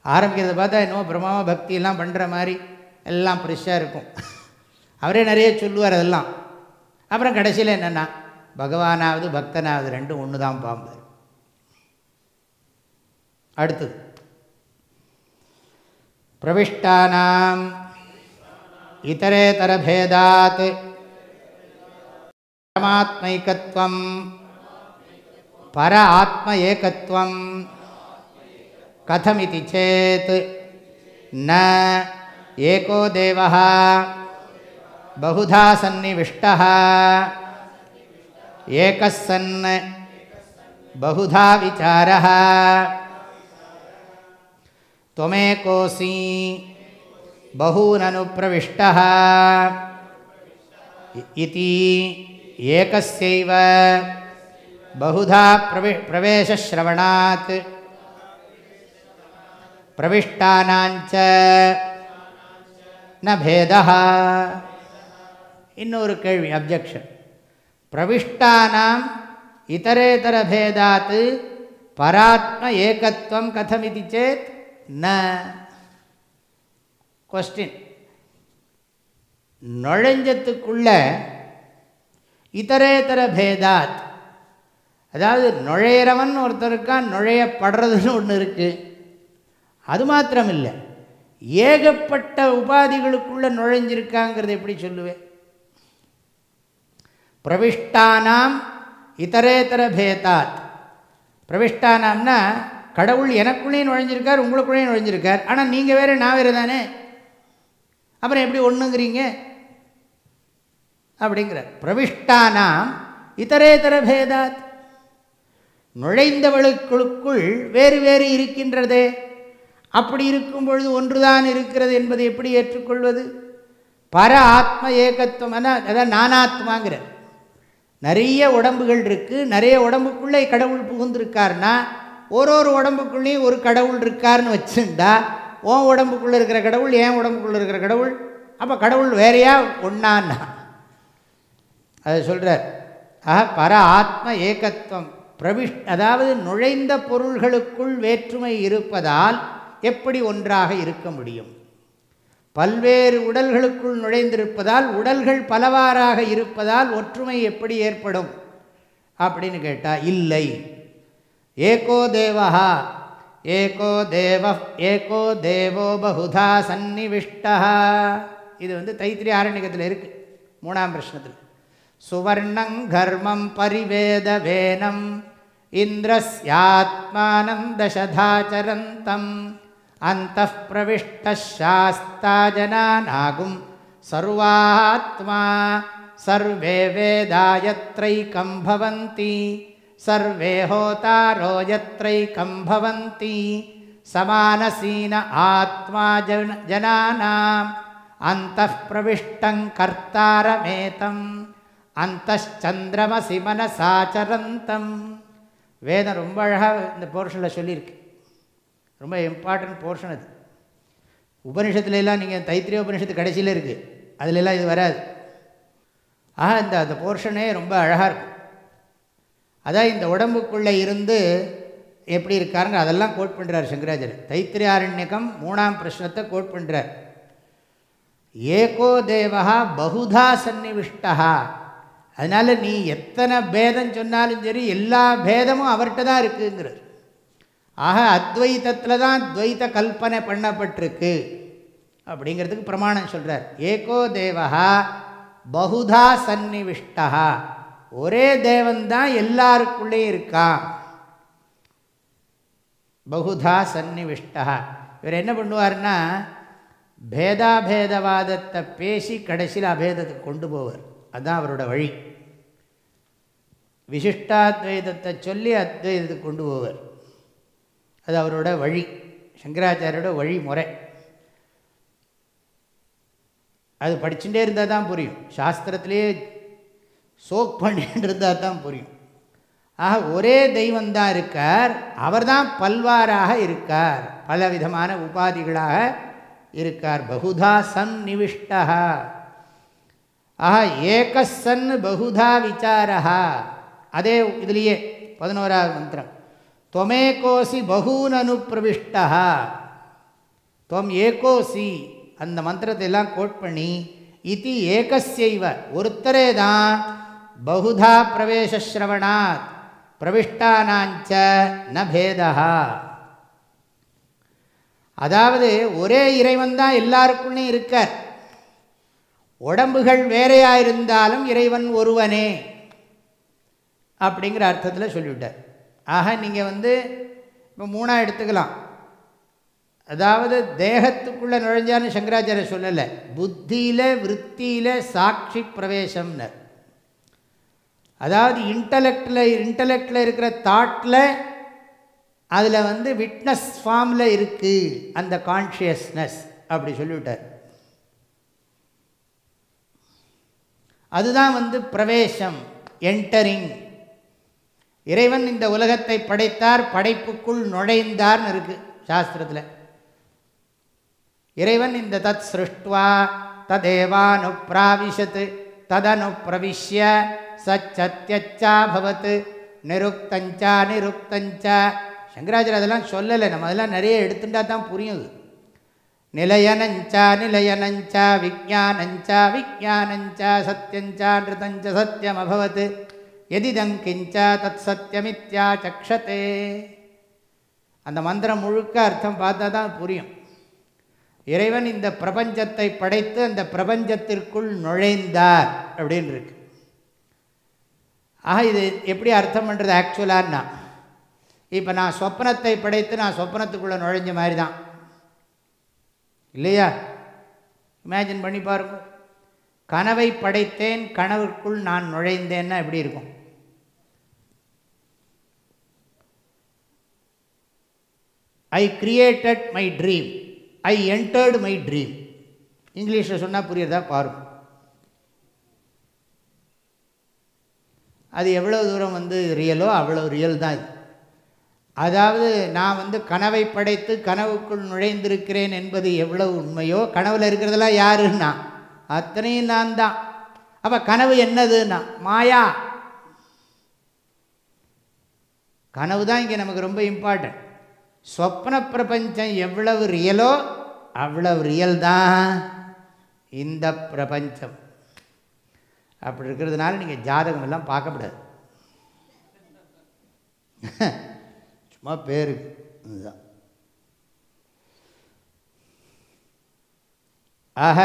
ஆரம்பிக்கிறத பார்த்தா இன்னும் பிரமாவ பக்தி எல்லாம் பண்ணுற மாதிரி எல்லாம் ஃப்ரெஷ்ஷாக இருக்கும். [LAUGHS] அவரே நிறைய சொல்லுவார் அதெல்லாம். அப்புறம் கடைசியில் என்னென்னா பகவானாவது பக்தனாவது ரெண்டும் ஒன்று தான் பாம்பு அடுத்தது பிரவிஷ்டானாம் இதரேதரபேதாத் பரமாத்மைக்கத்வம் பர ஆத்ம ஏகத்துவம் கதமிதி சேத் ந ஏகோ தேவः बहुधा सन्निविष्टः एकः सन् बहुधा विचारः त्वमेकोऽसि बहूननुप्रविष्टः इति एकस्यैव बहुधा प्रवि प्रवेशश्रवणात् प्रविष्टानाञ्च न भेदः இன்னொரு கேள்வி அப்ஜெக்ஷன் பிரவிஷ்டானாம் இதரேதர பராத்ம ஏகத்துவம் கதமிதி சேத் ந. கொஸ்டின் நுழைஞ்சத்துக்குள்ள இதரேதர பேதாத் அதாவது நுழையிறவன் ஒருத்தர் இருக்கான் நுழையப்படுறதுன்னு ஒன்று இருக்குது அது மாத்திரம் இல்லை ஏகப்பட்ட உபாதிகளுக்குள்ளே நுழைஞ்சிருக்காங்கிறது எப்படி சொல்லுவேன்? பிரவிஷ்டானாம் இதரேதர பேதாத். பிரவிஷ்டானாம்னா கடவுள் எனக்குள்ளேயும் நுழைஞ்சிருக்கார் உங்களுக்குள்ளேயும் நுழைஞ்சிருக்கார். ஆனால் நீங்கள் வேறு நான் வேறு தானே? அப்புறம் எப்படி ஒன்றுங்கிறீங்க அப்படிங்கிறார். பிரவிஷ்டானாம் இதரேதர பேதாத். நுழைந்தவளுக்குள் வேறு வேறு இருக்கின்றதே. அப்படி இருக்கும் பொழுது ஒன்றுதான் இருக்கிறது என்பதை எப்படி ஏற்றுக்கொள்வது? பர ஆத்ம ஏகத்துவம் அதான் நானாத்மாங்கிறார். நிறைய உடம்புகள் இருக்குது நிறைய உடம்புக்குள்ளே கடவுள் புகுந்திருக்காருன்னா ஒரு ஒரு உடம்புக்குள்ளேயும் ஒரு கடவுள் இருக்காருன்னு வச்சுண்டா உன் உடம்புக்குள்ளே இருக்கிற கடவுள் ஏன் உடம்புக்குள்ளே இருக்கிற கடவுள். அப்போ கடவுள் வேறையா ஒன்றான்னா அதை சொல்கிறார் ஆக பர ஆத்ம ஏகத்துவம் பிரவிஷ் அதாவது நுழைந்த பொருள்களுக்குள் வேற்றுமை இருப்பதால் எப்படி ஒன்றாக இருக்க முடியும்? பல்வேறு உடல்களுக்குள் நுழைந்திருப்பதால் உடல்கள் பலவாறாக இருப்பதால் ஒற்றுமை எப்படி ஏற்படும்? அப்படின்னு கேட்டால் இல்லை. ஏகோ தேவா ஏகோ தேவ ஏகோ தேவோ பகுதா சந்நிவிஷ்டா. இது வந்து தைத்திரி ஆரண்யத்தில் இருக்குது மூணாம் பிரஷ்னத்தில். சுவர்ணங் கர்மம் பரிவேத வேனம் இந்திரஸ்யாத்மானந்தசதாச்சரந்தம் அந்த பிரவிஷ்டாஸ்தா ஜனானாகும் சர்வாத்மா சர்வே வேதாயத்ரைக்கம் பவந்தி. சர்வே ஹோதாரோ யத்ரைக்கம் பவந்தி. சமானசீன ஆத்மா ஜன ஜனானாம். அந்த பிரவிஷ்டங் கர்த்தாரமேதம். அந்தச்சந்திரமசி மனசாச்சரந்தம். வேதம் ரொம்ப அழகாக இந்த போர்ஷனில் சொல்லியிருக்கு. ரொம்ப இம்பார்ட்டன்ட் போர்ஷன் அது. உபனிஷத்துலலாம் நீங்கள் தைத்திரிய உபனிஷத்து கடைசியில் இருக்குது அதிலெல்லாம் இது வராது. ஆக இந்த அந்த போர்ஷனே ரொம்ப அழகாக இருக்கும். அதான் இந்த உடம்புக்குள்ளே இருந்து எப்படி இருக்காருங்க அதெல்லாம் கோட் பண்ணுறார் சங்கராஜர் தைத்திரியாரண்யகம் மூணாம் பிரஷ்னத்தை கோட் பண்ணுறார் ஏகோ தேவா பகுதா சன்னிவிஷ்டா அதனால் நீ எத்தனை பேதம் சொன்னாலும் சரி எல்லா பேதமும் அவர்கிட்ட தான் இருக்குங்கிறார். ஆக அத்வைத்தத்தில் தான் துவைத்த கல்பனை பண்ணப்பட்டிருக்கு. அப்படிங்கிறதுக்கு பிரமாணம் சொல்கிறார் ஏகோ தேவா பகுதா சந்நிவிஷ்டா ஒரே தேவன்தான் எல்லாருக்குள்ளேயும் இருக்கான். பகுதா சந்நிவிஷ்டா இவர் என்ன பண்ணுவார்னா பேதாபேதவாதத்தை பேசி கடைசியில் அபேதத்துக்கு கொண்டு போவார். அதுதான் அவரோட வழி. விசிஷ்டாத்வைதத்தை சொல்லி அத்வைதத்துக்கு கொண்டு போவார். அது அவரோட வழி சங்கராச்சாரியோட வழிமுறை அது படிச்சுட்டே இருந்தால் தான் புரியும். சாஸ்திரத்திலே சோக் பண்ணிட்டு இருந்தால் தான் புரியும். ஆக ஒரே தெய்வந்தான் இருக்கார் அவர் தான் பல்வாராக இருக்கார். பல விதமான உபாதிகளாக இருக்கார். பகுதா சன் நிவிஷ்டா. ஆஹா ஏகசன் பகுதா விசாரா. அதே இதுலேயே பதினோராவது மந்திரம். தொமேகோசி பகூன் அனுப்பிரவிஷ்டா தொம் ஏகோசி அந்த மந்திரத்தை எல்லாம் கோட் பண்ணி இது ஏகசைவ ஒருத்தரே தான் பகுதா பிரவேசஸ்ரவணாத் பிரவிஷ்டானாஞ்ச ந பேதா. அதாவது ஒரே இறைவன் தான் எல்லாருக்குள்ளேயும் இருக்கார். உடம்புகள் வேறையாக இருந்தாலும் இறைவன் ஒருவனே அப்படிங்கிற அர்த்தத்தில் சொல்லிவிட்டார். ஆக நீங்கள் வந்து இப்போ மூணாக எடுத்துக்கலாம். அதாவது தேகத்துக்குள்ளே நுழைஞ்சான்னு சங்கராச்சாரிய சொல்லலை. புத்தியில் விற்த்தியில் சாட்சி பிரவேசம்னர் அதாவது இன்டலெக்டில் இன்டலெக்டில் இருக்கிற தாட்டில் அதில் வந்து விட்னஸ் ஃபார்மில் இருக்குது அந்த கான்ஷியஸ்னஸ் அப்படி சொல்லிவிட்டார். அதுதான் வந்து பிரவேசம் என்டரிங் இறைவன் இந்த உலகத்தை படைத்தார் படைப்புக்குள் நுழைந்தார்னு இருக்குது சாஸ்திரத்தில். இறைவன் இந்த தத் சிருஷ்டுவா ததேவானு பிராவிஷத்து ததனு பிரவிஷ்ய சச்சத்தியச்சா பவத்து நிருக்தஞ்சா நிருக்தஞ்சா. சங்கராச்சர் அதெல்லாம் சொல்லலை நம்ம அதெல்லாம் நிறைய எடுத்துட்டா தான் புரியுது நிலையனஞ்சா நிலையனஞ்சா விஜானஞ்சா விஜானஞ்சா சத்தியஞ்சா நிருதஞ்ச சத்தியம் எதிதங் கிஞ்ச தத் சத்தியமித்யா சக்ஷதே. அந்த மந்திரம் முழுக்க அர்த்தம் பார்த்தா தான் புரியும். இறைவன் இந்த பிரபஞ்சத்தை படைத்து அந்த பிரபஞ்சத்திற்குள் நுழைந்தார் அப்படின்னு இருக்கு. ஆக இது எப்படி அர்த்தம் பண்ணுறது ஆக்சுவலான்னா இப்போ நான் சொப்னத்தை படைத்து நான் சொப்னத்துக்குள்ளே நுழைஞ்ச மாதிரி தான் இல்லையா? இமேஜின் பண்ணி பாருங்க. கனவை படைத்தேன் கனவுக்குள் நான் நுழைந்தேன்னா எப்படி இருக்கும்? I created my dream I entered my dream இங்கிலீஷில் சொன்னால் புரியுறதா? பாரும். அது எவ்வளோ தூரம் வந்து ரியலோ அவ்வளோ ரியல் தான் இது. அதாவது நான் வந்து கனவை படைத்து கனவுக்குள் நுழைந்திருக்கிறேன் என்பது எவ்வளவு உண்மையோ கனவில் இருக்கிறதெல்லாம் யாருன்னா? அத்தனையும் நான் தான். அப்போ கனவு என்னதுன்னா? மாயா. கனவு தான் இங்கே நமக்கு ரொம்ப இம்பார்ட்டன்ட் ஸ்வப்ன பிரபஞ்சம் எவ்வளவு ரியலோ அவ்வளவு ரியல் தான். இந்த பிரபஞ்சம். அப்படி இருக்கிறதுனால நீங்கள் ஜாதகம் எல்லாம் பார்க்கக்கூடாது [LAUGHS] சும்மா பேருக்கு இதுதான். ஆக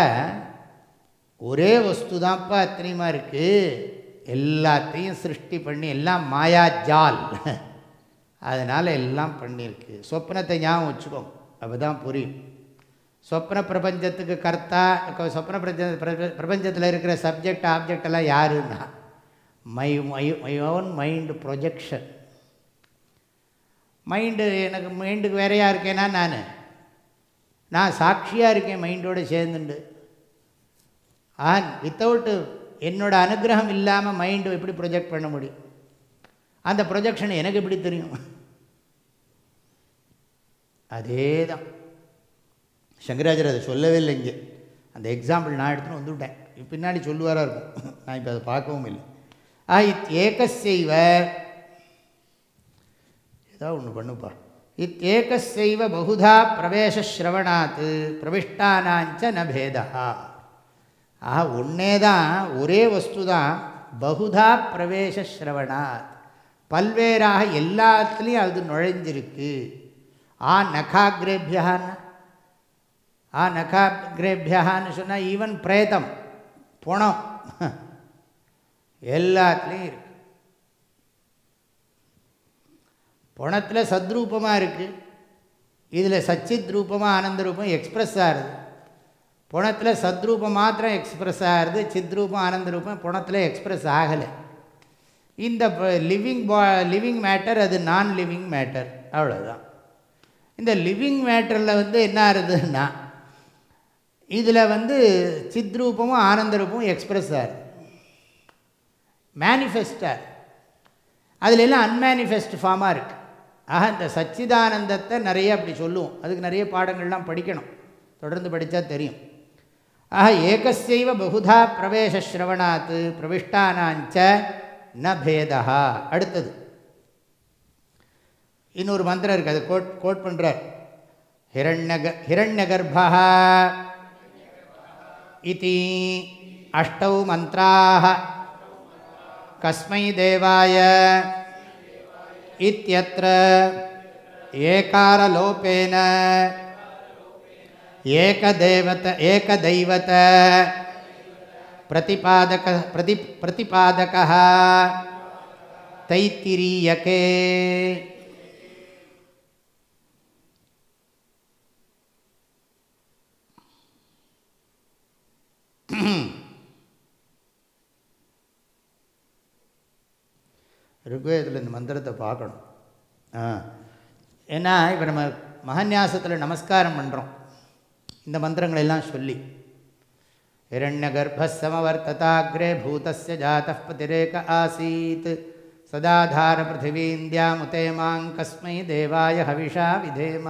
ஒரே வஸ்து தான்ப்பா அத்தனையுமா இருக்குது எல்லாத்தையும் சிருஷ்டி பண்ணி எல்லாம் மாயாஜால் [LAUGHS] அதனால் எல்லாம் பண்ணியிருக்கு சொப்னத்தை ஞாபகம் வச்சுக்கோங்க. அப்போ தான் புரியும். சொப்ன பிரபஞ்சத்துக்கு கர்த்தா சொப்ன பிரபஞ்ச பிரபஞ்சத்தில் இருக்கிற சப்ஜெக்ட் ஆப்ஜெக்ட் எல்லாம் யாருன்னா? My my my own mind projection mind எனக்கு மைண்டுக்கு வேறையாக இருக்கேன்னா நான்? நான் சாட்சியாக இருக்கேன் மைண்டோடு சேர்ந்துண்டு. ஆன் வித்தவுட்டு என்னோடய அனுகிரகம் இல்லாமல் மைண்டு எப்படி ப்ரொஜெக்ட் பண்ண முடியும்? அந்த ப்ரொஜெக்ஷன் எனக்கு எப்படி தெரியும்? அதே தான் சங்கராஜர் அதை சொல்லவே இல்லை இங்கே. அந்த எக்ஸாம்பிள் நான் எடுத்துன்னு வந்துவிட்டேன் பின்னாடி சொல்லுவாராக இருக்கும். நான் இப்போ அதை பார்க்கவும் இல்லை. ஆ இத் ஏகசைவ ஏதாவது ஒன்று பண்ணுப்பா. இத் ஏகசைவ பகுதா பிரவேசஸ்ரவணாத் பிரவிஷ்டானாஞ்ச நபேதா ஆஹா ஒன்றே தான் ஒரே வஸ்து தான் பகுதா பிரவேசஸ்ரவணாத் பல்வேறாக எல்லாத்துலேயும் அது நுழைஞ்சிருக்கு. ஆ நகாகிரேபியான்னு ஆ நகாகிரேபியான்னு சொன்னால் ஈவன் பிரேதம் புணம் எல்லாத்துலேயும் இருக்கு. புணத்தில் சத்ரூபமாக இருக்குது இதில் சச்சித் ரூபமாக ஆனந்த ரூபம் எக்ஸ்ப்ரெஸ் ஆகுது புணத்தில் சத்ரூபம் மாத்திரம் எக்ஸ்ப்ரெஸ் ஆகுது சித்ரூபம் ஆனந்த ரூபம் புணத்தில் எக்ஸ்ப்ரெஸ் ஆகலை. இந்த லிவிங் பா லிவிங் மேட்டர் அது நான் லிவிங் மேட்டர் அவ்வளோதான் இந்த லிவிங் மேட்டரில் வந்து என்ன ஆகுதுன்னா இதில் வந்து சித்ரூபமும் ஆனந்த ரூபமும் எக்ஸ்ப்ரெஸ் ஆகுது மேனிஃபெஸ்டாக அதில் எல்லாம் அன்மேனிஃபெஸ்ட் ஃபார்மாக இருக்குது ஆக இந்த சச்சிதானந்தத்தை நிறைய அப்படி சொல்லுவோம். அதுக்கு நிறைய பாடங்கள்லாம் படிக்கணும். தொடர்ந்து படித்தா தெரியும். ஆக ஏகசைவ பகுதா பிரவேசஸ்ரவணாத்து பிரவிஷ்டானாஞ்ச ந பேதா அடுத்தது. இன்னொரு மந்திரம் இருக்குது அது கோட் கோட் பண்ணுறார் ஹிரண்யக ஹிரண்யகர்பா இதி அஷ்டௌ மந்த்ராः கஸ்மை தேவாய. இத்தியத்ர. ஏகாரலோபேன. ஏகதேவத ஏகதைவத பிரதிபாதக பிரதி பிரதிபாதக தைத்திரியகே. [CLEARS THROAT] ருக்வேதத்தில் இந்த மந்திரத்தை பார்க்கணும் ஆ ஏன்னா இப்போ நம்ம மகன்யாசத்தில் நமஸ்காரம் பண்ணுறோம் இந்த மந்திரங்களை எல்லாம் சொல்லி हिरण्यगर्भस्समवर्तताग्रे भूतस्य जातः पतिरेक आसीत् சதாதார பிருத்திவீந்தியாமுதே மாங் கஸ்மை தேவாய ஹவிஷா விதேம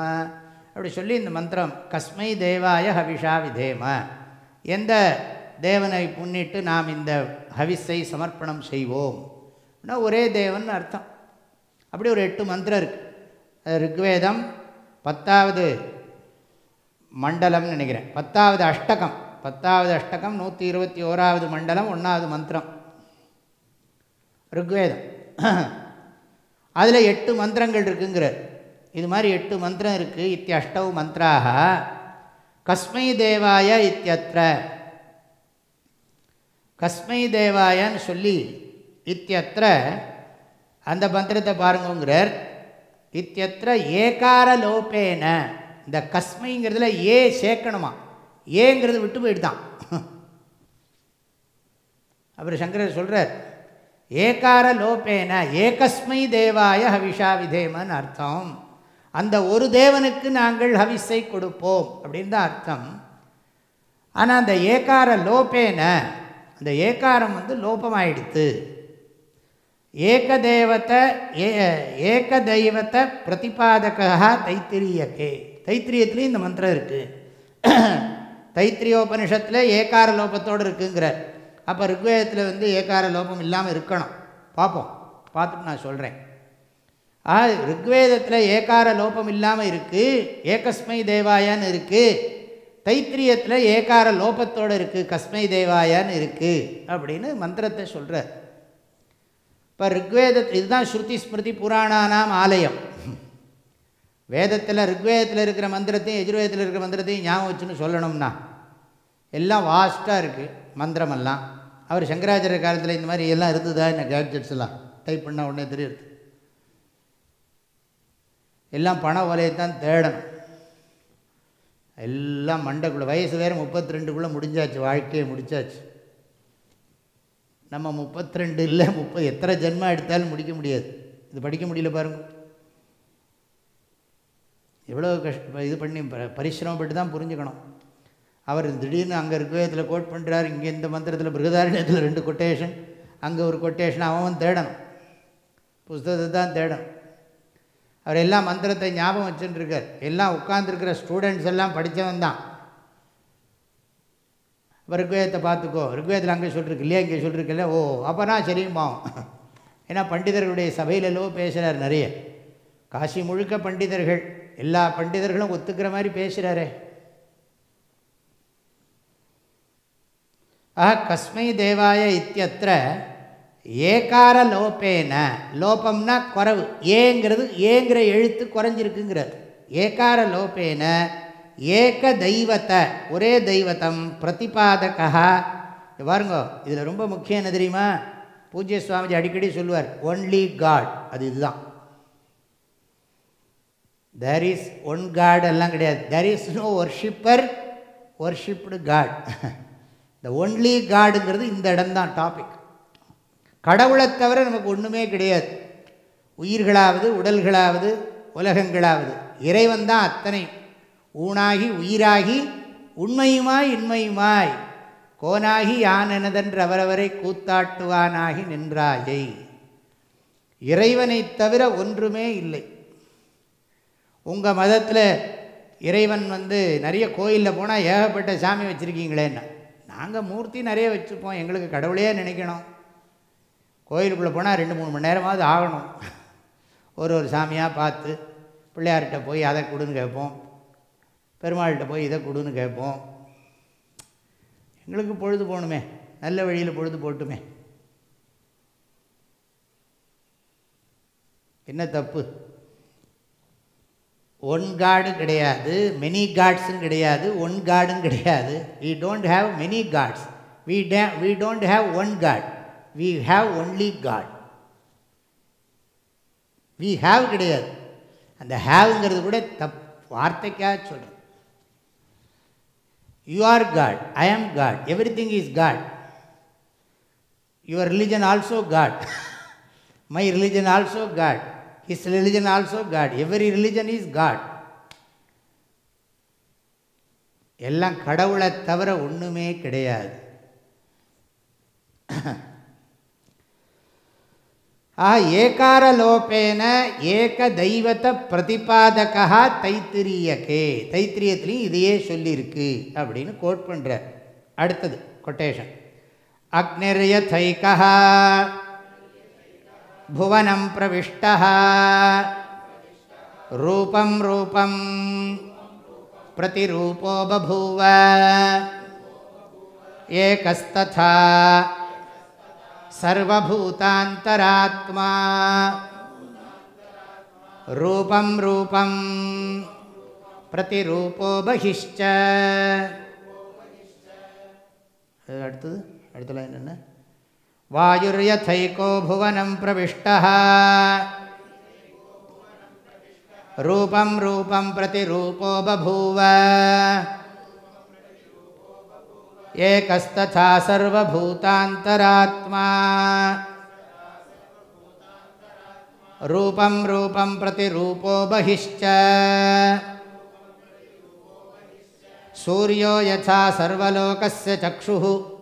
அப்படி சொல்லி இந்த மந்திரம் கஸ்மை தேவாய ஹவிஷா விதேம எந்த தேவனை முன்னிட்டு நாம் இந்த ஹவிஸை சமர்ப்பணம் செய்வோம். ஒரே தேவன் அர்த்தம். அப்படி ஒரு எட்டு மந்திரம் இருக்குது ரிக்வேதம் பத்தாவது மண்டலம்னு நினைக்கிறேன். பத்தாவது அஷ்டகம். பத்தாவது அஷ்டகம் நூற்றி இருபத்தி ஓராவது மண்டலம் ஒன்றாவது மந்திரம். ருக்வேதம். அதில் எட்டு மந்திரங்கள் இருக்குங்கிறார். இது மாதிரி எட்டு மந்திரம் இருக்குது இத்தியஷ்டவ் மந்திராக கஸ்மை தேவாய இத்தியத்திர கஸ்மை தேவாயன்னு சொல்லி இத்தியத்திர அந்த மந்திரத்தை பாருங்கிறார் இத்தியத்திர ஏகார லோபேன. இந்த கஸ்மைங்கிறதுல ஏ சேர்க்கணுமா? ஏங்கிறது விட்டு போயிடுதான். [LAUGHS] அப்புறம் சங்கரர் சொல்கிறார் ஏகார லோபேன ஏகஸ்மை தேவாய ஹவிஷா விதேமன்னு அர்த்தம். அந்த ஒரு தேவனுக்கு நாங்கள் ஹவிஸை கொடுப்போம் அப்படின்னு தான் அர்த்தம். ஆனால் அந்த ஏகார லோபேன அந்த ஏகாரம் வந்து லோபமாயிடுத்து. ஏகதேவத்தை ஏ ஏகதெய்வத்தை பிரதிபாதகா தைத்திரியகே. தைத்திரியத்துலேயும் இந்த மந்திரம் இருக்குது தைத்திரியோபனிஷத்தில் ஏகார லோபத்தோடு இருக்குங்கிறார். அப்போ ருக்வேதத்தில் வந்து ஏகார லோபம் இல்லாமல் இருக்கணும். பார்ப்போம் பார்த்துட்டு நான் சொல்கிறேன் ஆ ருக்வேதத்தில் ஏகார லோபம் இல்லாமல் இருக்குது ஏகஸ்மை தேவாயான்னு இருக்குது தைத்திரியத்தில் ஏகார லோபத்தோடு இருக்குது கஸ்மை தேவாயான்னு இருக்குது அப்படின்னு மந்திரத்தை சொல்கிறார் இப்போ ருக்வேதத்தில் இதுதான் ஸ்ருதி ஸ்மிருதி புராணானாம் ஆலயம். வேதத்தில் ருக்வேதத்தில் இருக்கிற மந்திரத்தையும் எஜுர்வேதத்தில் இருக்கிற மந்திரத்தையும் ஞாபகம் வச்சுன்னு சொல்லணும்னா எல்லாம் வாஸ்ட்டாக இருக்குது மந்திரமெல்லாம். அவர் சங்கராச்சாரிய காலத்தில் இந்த மாதிரி எல்லாம் இருந்ததா என்ன கேட்ஜெட்ஸ் எல்லாம்? டைப் பண்ணால் உடனே தெரியுது. எல்லாம் பண தான் தேடணும். எல்லாம் மண்டைக்குள்ளே வயசு வேறு முப்பத்தி ரெண்டுக்குள்ளே முடிஞ்சாச்சு வாழ்க்கையை முடித்தாச்சு நம்ம முப்பத்தி ரெண்டு இல்லை முப்பது எத்தனை ஜென்மம் எடுத்தாலும் முடிக்க முடியாது. இது படிக்க முடியல பாருங்கள் எவ்வளோ கஷ்ட இது பண்ணி ப- பரிசிரமப்பட்டு தான் புரிஞ்சுக்கணும். அவர் திடீர்னு அங்கே இருக்கவே இதில் கோட் பண்ணுறாரு இங்கே இந்த மந்திரத்தில் பிருகதாரண்யத்தில் ரெண்டு கொட்டேஷன் அங்கே ஒரு கொட்டேஷன் அவன் தேடணும். புஸ்தகத்தை தான் தேடணும். அவர் எல்லா மந்திரத்தை ஞாபகம் வச்சுட்டுருக்கார் எல்லாம் உட்காந்துருக்கிற ஸ்டூடெண்ட்ஸ் எல்லாம் படித்தவன் தான். இப்போ ருக்வேதத்தை பார்த்துக்கோ. ருக்வேதத்தில் அங்கே சொல்லிருக்கு இல்லையா? இங்கே சொல்லிருக்குல்ல ஓ அப்போனா சரியுமாவும் ஏன்னா பண்டிதர்களுடைய சபையிலோ பேசுகிறார் நிறைய. காசி முழுக்க பண்டிதர்கள். எல்லா பண்டிதர்களும் ஒத்துக்கிற மாதிரி பேசுகிறாரே ஆஹ கஸ்மை தேவாய இத்தியத்திர ஏகார லோபேன லோபம்னா குறவு. ஏங்கிறது ஏங்கிற எழுத்து குறைஞ்சிருக்குங்கிறார் ஏகார லோபேன ஏக தெய்வத்தை. ஒரே தெய்வத்தம். பிரதிபாதகா பாருங்க இதில் ரொம்ப முக்கியம் என்ன தெரியுமா? பூஜ்ய சுவாமிஜி அடிக்கடி சொல்லுவார் ஒன்லி காட் அது இதுதான். தெர் இஸ் ஒன் காட் எல்லாம் கிடையாது. There is no worshipper worshipped God இந்த ஒன்லி காடுங்கிறது இந்த இடம்தான் டாபிக் கடவுளை தவிர நமக்கு ஒன்றுமே கிடையாது. உயிர்களாவது உடல்களாவது உலகங்களாவது. இறைவன் தான் அத்தனை. ஊனாகி உயிராகி உண்மையுமாய் இன்மையுமாய். கோனாகி யான் எனதென்று அவரவரை கூத்தாட்டுவானாகி நின்றாயை. இறைவனைத் தவிர ஒன்றுமே இல்லை. உங்கள் மதத்தில் இறைவன் வந்து நிறைய கோயிலில் போனால் ஏகப்பட்ட சாமி வச்சுருக்கீங்களேன்னா நாங்கள் மூர்த்தி நிறைய வச்சுப்போம் எங்களுக்கு கடவுளே நினைக்கணும். கோயிலுக்குள்ளே போனால் ரெண்டு மூணு மணி நேரமாவது ஆகணும். ஒரு ஒரு சாமியாக பார்த்து பிள்ளையார்கிட்ட போய் அதை கொடுன்னு கேட்போம். பெருமாள்கிட்ட போய் இதை கொடுன்னு கேட்போம். எங்களுக்கு பொழுது போகணுமே. நல்ல வழியில் பொழுது போட்டுமே என்ன தப்பு? ஒன் காடு கிடையாது. மெனி காட்ஸும் கிடையாது. ஒன் காடும் கிடையாது. We don't have many gods we they we don't have one God we have only God we have கிடையாது. அந்த ஹாவ்ங்கிறது கூட தப் வார்த்தைக்காக சொல்கிறது you are God I am God everything is God your religion also God my religion also God his religion also God every religion is God எல்லாம் கடவுளை தவிர ஒன்றுமே கிடையாது. [COUGHS] ஆக ஏகாரலோபேன ஏக தெய்வத்தை பிரதிபாதகா தைத்திரியக்கே தைத்திரியத்துலேயும் இதையே சொல்லியிருக்கு அப்படின்னு கோட் பண்ணுறார் அடுத்தது கொட்டேஷன் அக்னிர்யதைக்கா புவனம் பிரவிஷ்டா ரூபம் ரூபம். பிரதிரூபோ பபூவ. सर्वभूतान्तरात्मा रूपं रूपं प्रतिरूपो बहिश्च அடுத்தது அடுத்த லைன் என்ன வாயுர்யதைகோ புவனம் பிரவிஷ்டः रूपं रूपं प्रतिरूपो बभूव एकस्तथा सर्वभूतान्तरात्मा। रूपं रूपं प्रतिरूपो बहिश्च। सूर्यो यथा सर्वलोकस्य चक्षुः।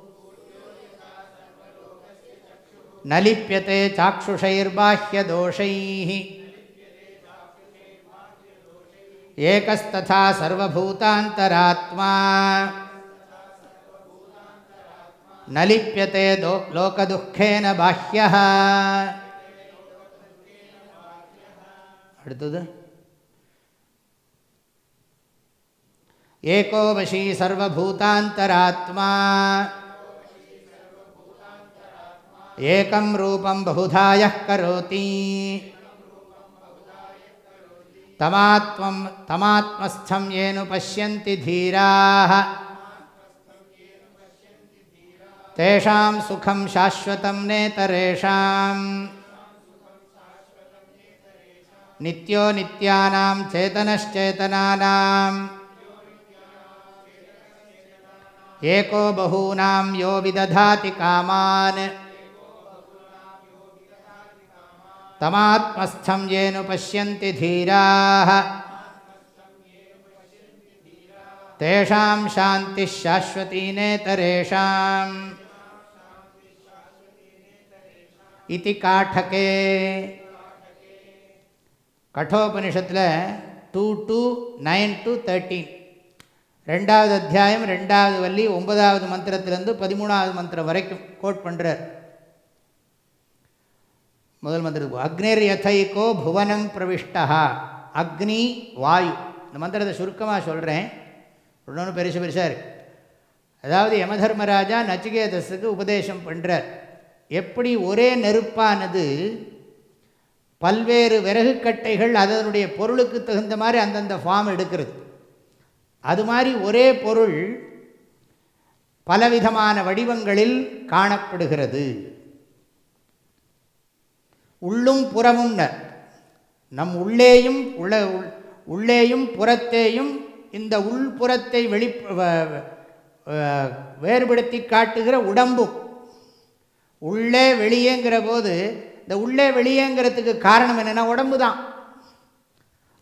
न लिप्यते चाक्षुषैर्बाह्यदोषैः। एकस्तथा सर्वभूतान्तरात्मा। न लिप्यते दो लोकदुःखेन बाह्यः அடுத்தது एको वशी सर्वभूतान्तरात्मा एकं रूपं बहुधा यः करोति तमात्मं तमात्मस्थं येन पश्यन्ति धीराः तेषां सुखं शाश्वतं नेतरेषाम् नित्यो नित्यानां चेतनश्चेतनानाम् एको बहूनां यो विदधाति कामान्। तमात्मस्थं येन पश्यन्ति धीराः। तेषां शान्तिः शाश्वती नेतरेषाम्। இத்தி காட்டகே கட்டோபனிஷத்தில் two two nine two thirteen ரெண்டாவது அத்தியாயம் ரெண்டாவது வள்ளி ஒன்பதாவது மந்திரத்திலேருந்து பதிமூணாவது மந்திரம் வரைக்கும் கோட் பண்ணுறார் முதல் மந்திரத்துக்கு அக்னிர் யதைக்கோ புவனம் பிரவிஷ்டா அக்னி வாயு இந்த மந்திரத்தை சுருக்கமாக சொல்கிறேன் ஒன்று பெருசு பெருசாக இருக்குது அதாவது யமதர்மராஜா நச்சிகேதஸுக்கு உபதேசம் பண்ணுறார் எப்படி ஒரே நெருப்பானது பல்வேறு விறகுக்கட்டைகள் அதனுடைய பொருளுக்கு தகுந்த மாதிரி அந்தந்த ஃபார்ம் எடுக்கிறது. அது மாதிரி ஒரே பொருள் பலவிதமான வடிவங்களில் காணப்படுகிறது. உள்ளும் புறமும் நம் உள்ளேயும் உள்ள உள்ளேயும் புறத்தேயும் இந்த உள்புறத்தை வெளி வேறுபடுத்தி காட்டுகிற உடம்பும் உள்ளே வெளியேங்கிற போது இந்த உள்ளே வெளியேங்கிறதுக்கு காரணம் என்னென்னா உடம்பு தான்.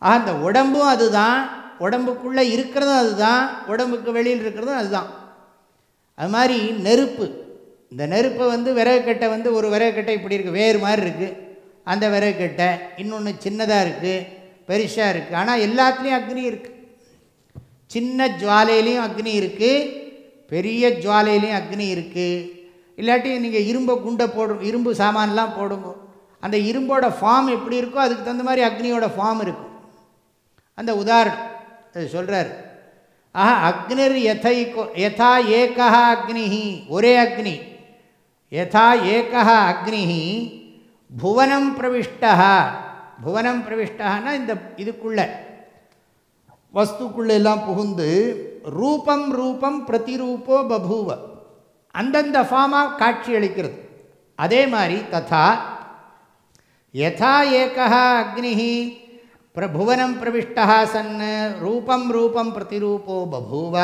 ஆக அந்த உடம்பும் அதுதான் உடம்புக்குள்ளே இருக்கிறதும் அதுதான் உடம்புக்கு வெளியில் இருக்கிறதும் அதுதான். அது மாதிரி நெருப்பு. இந்த நெருப்பை வந்து விறகுக்கட்டை வந்து ஒரு விறகுக்கட்டை இப்படி இருக்குது வேறு மாதிரி இருக்குது அந்த விறகுக்கட்டை இன்னொன்று சின்னதாக இருக்குது பெருசாக இருக்குது ஆனால் எல்லாத்துலேயும் அக்னி இருக்குது சின்ன ஜுவாலையிலையும் அக்னி இருக்குது பெரிய ஜுவாலையிலையும் அக்னி இருக்குது இல்லாட்டி நீங்கள் இரும்பை குண்டை போடுங்க இரும்பு சாமான்லாம் போடுங்க. அந்த இரும்போட ஃபார்ம் எப்படி இருக்கோ அதுக்கு தகுந்த மாதிரி அக்னியோட ஃபார்ம் இருக்கும். அந்த உதாரணம் அது சொல்கிறார் ஆஹா அக்னிர் யதை யதா ஏகா அக்னி ஒரே அக்னி. யதா ஏகா அக்னி புவனம் பிரவிஷ்டா புவனம் பிரவிஷ்டான்னா இந்த இதுக்குள்ள. வஸ்துக்குள்ளெல்லாம் புகுந்து ரூபம் ரூபம் பிரதிரூபோ பபூவ. அந்தந்த ஃபார்மாக காட்சி அளிக்கிறது அதே மாதிரி ததா யதா ஏகா அக்னி பிரபுவனம் பிரவிஷ்டா சன் ரூபம் ரூபம் பிரதிரூபோ பபூவ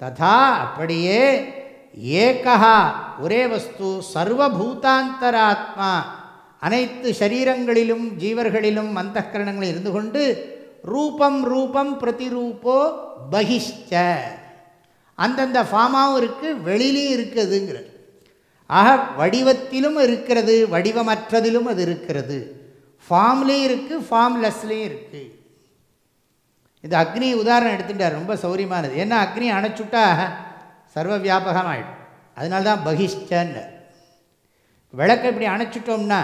ததா அப்படியே ஏகா ஒரே வஸ்து சர்வபூதாந்தராத்மா அனைத்து சரீரங்களிலும் ஜீவர்களிலும் அந்தக்கரணங்களில் இருந்து கொண்டு ரூபம் ரூபம் பிரதிரூபோ பகிஷ்ட அந்தந்த ஃபார்மாவும் இருக்குது வெளியிலையும் இருக்குதுங்கிறது. ஆக வடிவத்திலும் இருக்கிறது வடிவமற்றதிலும் அது இருக்கிறது. ஃபார்ம்லேயும் இருக்குது ஃபார்ம்லெஸ்லேயும் இருக்குது இது அக்னி உதாரணம் எடுத்துட்டார் ரொம்ப சௌரியமானது. ஏன்னா அக்னி அணைச்சுட்டா சர்வ வியாபகமாகிடும் அதனால தான் பகிஷ்டன்னு. விளக்கை இப்படி அணைச்சிட்டோம்னா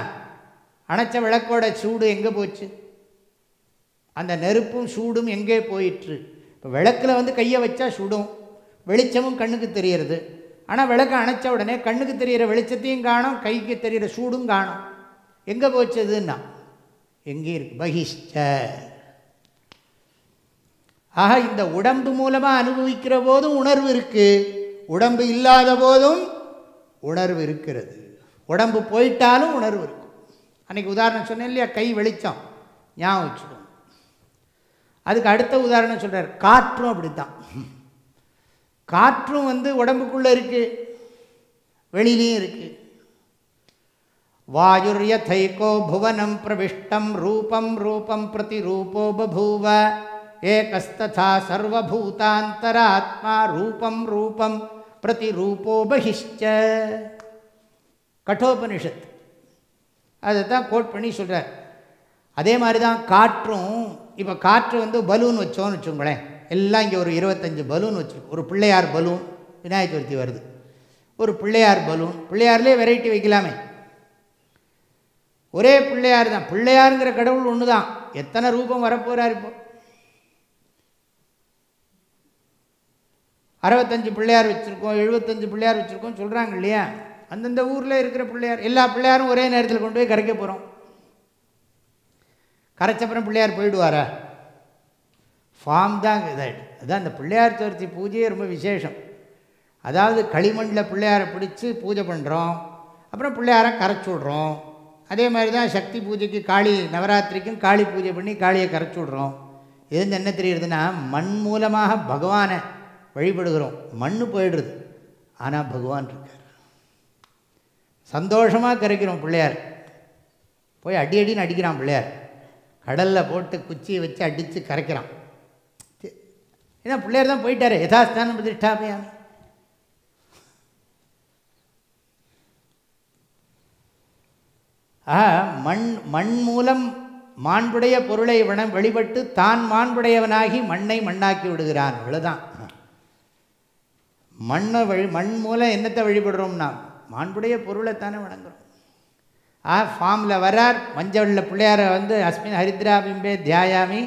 அணைச்ச விளக்கோட சூடு எங்கே போச்சு? அந்த நெருப்பும் சூடும் எங்கே போயிற்று? இப்போ விளக்கில் வந்து கையை வச்சா சுடும். வெளிச்சமும் கண்ணுக்கு தெரியறது ஆனால் விளக்கு அணைச்ச உடனே கண்ணுக்கு தெரிகிற வெளிச்சத்தையும் காணும் கைக்கு தெரிகிற சூடும் காணும். எங்கே போச்சதுன்னா எங்கே இருக்கு? பகிஷ்ட. ஆக இந்த உடம்பு மூலமாக அனுபவிக்கிற போதும் உணர்வு இருக்குது உடம்பு இல்லாத போதும் உணர்வு இருக்கிறது. உடம்பு போயிட்டாலும் உணர்வு இருக்கும் அன்றைக்கி உதாரணம் சொன்னேன் இல்லையா? கை வெளிச்சம். ஞாபகம் வச்சுக்கணும் அதுக்கு அடுத்த உதாரணம் சொல்கிறார் காற்றும் அப்படி தான் காற்றும் வந்து உடம்புக்குள்ளே இருக்குது வெளியிலையும் இருக்குது வாயுர்யதைகோ புவனம் பிரவிஷ்டம் ரூபம் ரூபம் பிரதி ரூபோ பபூவ ஏகஸ்ததா சர்வபூதாந்தராத்மா ரூபம் ரூபம் பிரதி ரூபோ கட்டோபனிஷத். அதை தான் கோட் பண்ணி சொல்கிறார் அதே மாதிரி தான் காற்றும் இப்போ காற்று வந்து பலூன் வச்சோன்னு வச்சுங்களேன் எல்லாம் இங்கே ஒரு இருபத்தஞ்சி பலூன் வச்சுருக்கோம் ஒரு பிள்ளையார் பலூன் விநாயகர் சதுர்த்தி வருது. ஒரு பிள்ளையார் பலூன் பிள்ளையார்லேயே வெரைட்டி வைக்கலாமே. ஒரே பிள்ளையார் தான். பிள்ளையாருங்கிற கடவுள் ஒன்று தான் எத்தனை ரூபம் வரப்போகிறார் இப்போ? அறுபத்தஞ்சு பிள்ளையார் வச்சுருக்கோம் எழுபத்தஞ்சு பிள்ளையார் வச்சுருக்கோம் சொல்கிறாங்க இல்லையா? அந்தந்த ஊரில் இருக்கிற பிள்ளையார் எல்லா பிள்ளையாரும் ஒரே நேரத்தில் கொண்டு போய் கரைக்க போகிறோம் கரைச்சப்புறம் பிள்ளையார் போயிடுவாரா? ஃபார்ம் தான் இதாகிடும் அதுதான் அந்த பிள்ளையார் சதுர்த்தி பூஜையே ரொம்ப விசேஷம். அதாவது களிமண்ணில் பிள்ளையாரை பிடிச்சி பூஜை பண்ணுறோம் அப்புறம் பிள்ளையாரை கரைச்சி விட்றோம். அதே மாதிரி தான் சக்தி பூஜைக்கு காளி நவராத்திரிக்கும் காளி பூஜை பண்ணி காளியை கரைச்சி விட்றோம். இதுந்து என்ன தெரியுறதுன்னா மண் மூலமாக பகவானை வழிபடுகிறோம். மண் போயிடுறது ஆனால் பகவான் இருக்கார். சந்தோஷமாக கரைக்கிறோம் பிள்ளையார். போய் அடி அடின்னு அடிக்கிறான் பிள்ளையார். கடலில் போட்டு குச்சியை வச்சு அடித்து கரைக்கிறான். ஏன்னா பிள்ளையார் தான் போயிட்டார். யதாஸ்தானம் பிரதிஷ்டாபியாமி ஆ மண் மண் மூலம் மாண்புடைய பொருளை வன வழிபட்டு தான் மாண்புடையவனாகி மண்ணை மண்ணாக்கி விடுகிறான். அவ்வளோதான் மண்ணை வழி மண் மூலம் என்னத்தை வழிபடுறோம்னா மாண்புடைய பொருளை தானே வணங்குறோம். ஆ ஃபார்மில் வரார். மஞ்சள் பிள்ளையாரை வந்து அஸ்மின் ஹரித்ரா பிம்பே தியாயாமி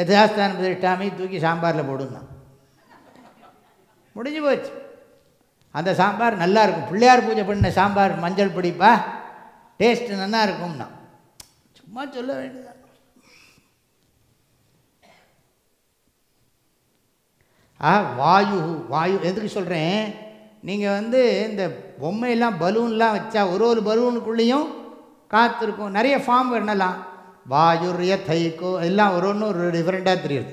யதாஸ்தானம் பிரதிஷ்டாமி தூக்கி சாம்பாரில் போடுன்னா முடிஞ்சு போச்சு அந்த சாம்பார் நல்லா இருக்கும் பிள்ளையார் பூஜை பண்ண சாம்பார் மஞ்சள் பிடிப்பா டேஸ்ட்டு நல்லா இருக்கும்னா சும்மா சொல்ல வேண்டியதான் ஆ வாயு வாயு எதுக்கு சொல்கிறேன் நீங்கள் வந்து இந்த பொம்மையெல்லாம் பலூன்லாம் வச்சா ஒரு ஒரு பலூனுக்குள்ளேயும் காற்று இருக்கும் நிறைய ஃபார்ம் பண்ணலாம் வாயுரிய தைக்கோ எல்லாம் ஒரு ஒன்று ஒரு டிஃப்ரெண்ட்டாக தெரியுது.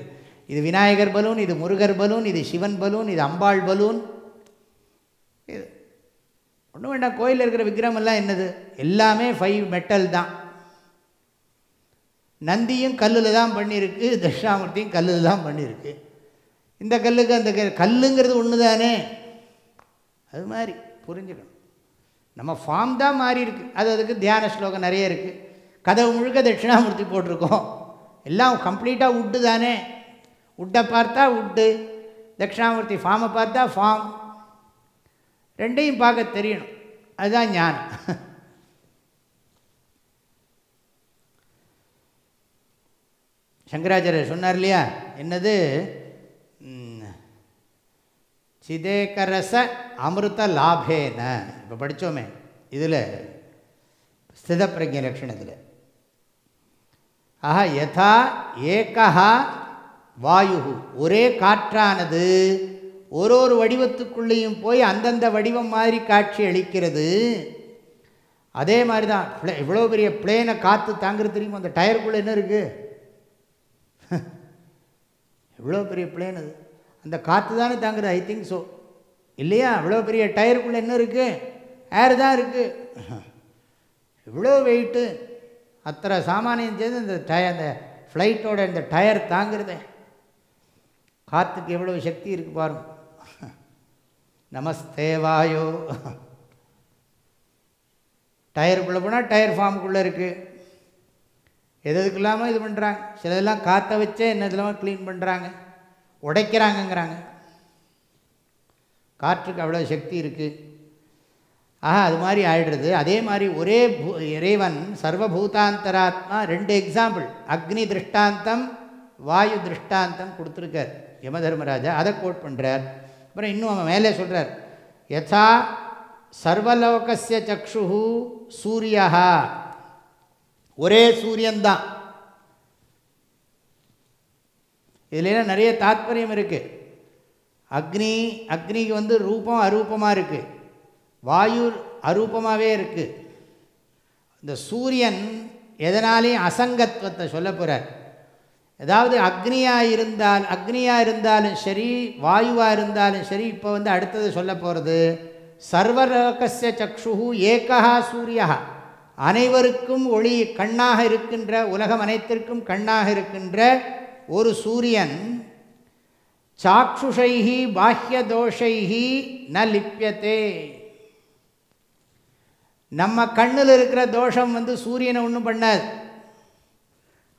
இது விநாயகர் பலூன் இது முருகர் பலூன் இது சிவன் பலூன் இது அம்பாள் பலூன். இது ஒன்றும் வேண்டாம் கோயிலில் இருக்கிற விக்ரமெல்லாம் என்னது? எல்லாமே ஃபைவ் மெட்டல் தான். நந்தியும் கல்லில் தான் பண்ணியிருக்கு தட்சிணாமூர்த்தியும் கல்லில் தான் பண்ணியிருக்கு. இந்த கல்லுக்கு அந்த கல்லுங்கிறது ஒன்று தானே அது மாதிரி புரிஞ்சுக்கணும். நம்ம ஃபார்ம் தான் மாறி இருக்குது அது அதுக்கு தியான ஸ்லோகம் நிறைய இருக்குது கதவு முழுக்க தட்சிணாமூர்த்தி போட்டிருக்கோம். எல்லாம் கம்ப்ளீட்டாக உட்டு தானே. உட்டை பார்த்தா உட்டு தட்சிணாமூர்த்தி ஃபார்மை பார்த்தா ஃபார்ம் ரெண்டையும் பார்க்க தெரியணும். அதுதான் ஞானம். சங்கராச்சாரியர் சொன்னார் இல்லையா? என்னது? சிதேகரச அமிர்த லாபேன. இப்போ படித்தோமே இதில் ஸ்திதப்பிரஜ லட்சணத்தில். ஆஹா யதா ஏகா வாயு ஒரே காற்றானது. ஒரு ஒரு வடிவத்துக்குள்ளேயும் போய் அந்தந்த வடிவம் மாதிரி காட்சி அளிக்கிறது. அதே மாதிரி தான் ப்ளே இவ்வளோ பெரிய பிளேனை காற்று தாங்கிறது தெரியுமா? அந்த டயருக்குள்ளே என்ன இருக்குது [LAUGHS] இவ்வளோ பெரிய பிளேன் அது. அந்த காற்று தானே தாங்குறது ஐ திங்க் ஸோ இல்லையா? இவ்வளோ பெரிய டயருக்குள்ளே என்ன இருக்குது ஏர் தான் இருக்குது [LAUGHS] இவ்வளோ வெயிட்டு அத்தனை சாமானியம் சேர்ந்து இந்த டய அந்த ஃப்ளைட்டோட இந்த டயர் தாங்கிறதே. காற்றுக்கு எவ்வளோ சக்தி இருக்குது பாருங்க நமஸ்தே வாயோ. டயருக்குள்ளே போனால் டயர் ஃபார்முக்குள்ளே இருக்குது எது எதுக்கு இல்லாமல் இது பண்ணுறாங்க சிலதெல்லாம் காற்றை வச்சே என்ன இதெல்லாம் க்ளீன் பண்ணுறாங்க உடைக்கிறாங்கங்கிறாங்க. காற்றுக்கு அவ்வளோ சக்தி இருக்குது ஆஹா அது மாதிரி ஆயிடுறது. அதே மாதிரி ஒரே பூ இறைவன் சர்வபூதாந்தராத்மா ரெண்டு எக்ஸாம்பிள் அக்னி திருஷ்டாந்தம் வாயு திருஷ்டாந்தம் கொடுத்துருக்கார். யம தர்மராஜா அதை கோட் பண்ணுறார் அப்புறம் இன்னும் அவன் மேலே சொல்கிறார் யதா சர்வலோகசிய சக்ஷு சூரியா ஒரே சூரியன்தான். இதுல நிறைய தாத்பரியம் இருக்குது அக்னி அக்னிக்கு வந்து ரூபம் அரூபமாக இருக்குது வாயு அரூபமாகவே இருக்குது இந்த சூரியன் எதனாலையும் அசங்கத்துவத்தை சொல்ல போகிறார் ஏதாவது அக்னியாக இருந்தால் அக்னியாக இருந்தாலும் சரி வாயுவாக இருந்தாலும் சரி இப்போ வந்து அடுத்தது சொல்ல போகிறது சர்வலோகஸ்ய சக்ஷு ஏகா சூரியா அனைவருக்கும் ஒளி கண்ணாக இருக்கின்ற உலகம் அனைத்திற்கும் கண்ணாக இருக்கின்ற ஒரு சூரியன் சாக்ஷுஷைஹி பாஹ்ய தோஷைஹி ந லிப்பியத்தே நம்ம கண்ணில் இருக்கிற தோஷம் வந்து சூரியனை ஒன்றும் பண்ணாது.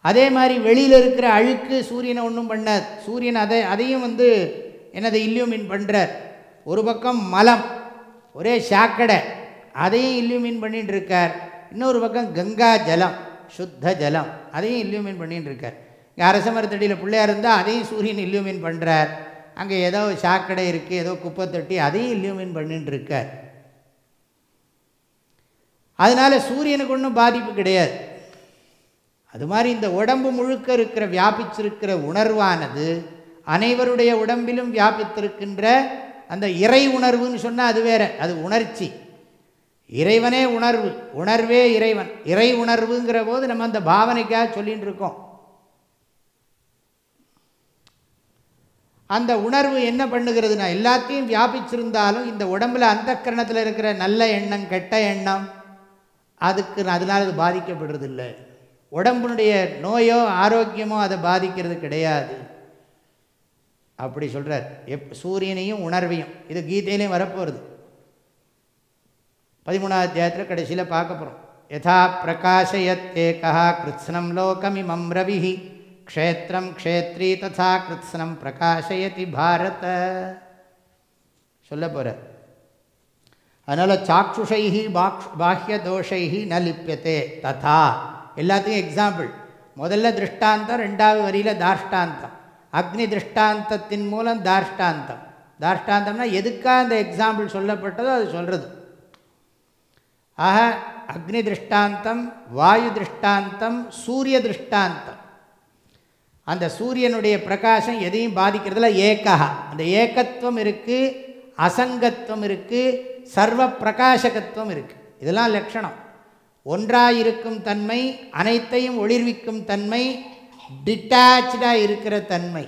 அதே மாதிரி வெளியில் இருக்கிற அழுக்கு சூரியனை ஒன்றும் பண்ணாது. சூரியன் அதை அதையும் வந்து என்னதை இல்லியூமின் பண்ணுறார் ஒரு பக்கம் மலம் ஒரே சாக்கடை அதையும் இல்லியூமின் பண்ணிட்டு இருக்கார் இன்னொரு பக்கம் கங்கா ஜலம் சுத்த ஜலம் அதையும் இல்லியூமின் பண்ணிட்டு இருக்கார் இங்கே அரச மரத்தடியில் பிள்ளையாக இருந்தால் அதையும் சூரியன் இல்லியூமின் பண்ணுறார் அங்கே ஏதோ சாக்கடை இருக்குது ஏதோ குப்பை தொட்டி அதையும் இல்லியூமின் பண்ணிட்டு இருக்கார் அதனால் சூரியனுக்கு ஒன்றும் பாதிப்பு கிடையாது. அது மாதிரி இந்த உடம்பு முழுக்க இருக்கிற வியாபிச்சிருக்கிற உணர்வானது அனைவருடைய உடம்பிலும் வியாபித்திருக்கின்ற அந்த இறை உணர்வுன்னு சொன்னால் அது வேற அது உணர்ச்சி. இறைவனே உணர்வு உணர்வே இறைவன். இறை உணர்வுங்கிற போது நம்ம அந்த பாவனைக்காக சொல்லின்னு இருக்கோம். அந்த உணர்வு என்ன பண்ணுகிறதுனா எல்லாத்தையும் வியாபிச்சிருந்தாலும் இந்த உடம்பில் அந்த கரணத்தில் இருக்கிற நல்ல எண்ணம் கெட்ட எண்ணம் அதுக்கு அதனால் அது பாதிக்கப்படுறதில்லை. உடம்புனுடைய நோயோ ஆரோக்கியமோ அதை பாதிக்கிறது கிடையாது. அப்படி சொல்கிறார் எப் சூரியனையும் உணர்வையும். இது கீதையிலையும் வரப்போகிறது பதிமூணாவது அத்தியாயத்தில் கடைசியில் பார்க்க போகிறோம் யதா பிரகாஷயத்தேகா கிருத்ஸ்னம் லோகமிமம் ரவி க்ஷேத்திரம் க்ஷேத்ரி ததா கிருத்ஸ்னம் பிரகாசயதி பாரத. சொல்ல போகிறார் அதனால் சாக்ஷுஷைஹி பாக்ஷ் பாஹ்ய தோஷைஹி ந லிப்பியத்தே ததா. எல்லாத்தையும் எக்ஸாம்பிள் முதல்ல திருஷ்டாந்தம் ரெண்டாவது வரியில் தாஷ்டாந்தம் அக்னி திருஷ்டாந்தத்தின் மூலம் தாஷ்டாந்தம் தாஷ்டாந்தம்னா எதுக்காக அந்த எக்ஸாம்பிள் சொல்லப்பட்டதோ அது சொல்கிறது ஆக அக்னி திருஷ்டாந்தம் வாயு திருஷ்டாந்தம் சூரிய திருஷ்டாந்தம். அந்த சூரியனுடைய பிரகாசம் எதையும் பாதிக்கிறதுல ஏக்கா அந்த ஏக்கத்துவம் இருக்குது அசங்கத்துவம் இருக்குது சர்வ பிரகாசகத்துவம் இருக்குது இதெல்லாம் லட்சணம். ஒன்றாயிருக்கும் தன்மை அனைத்தையும் ஒளிர்விக்கும் தன்மை டிட்டாச்சாக இருக்கிற தன்மை.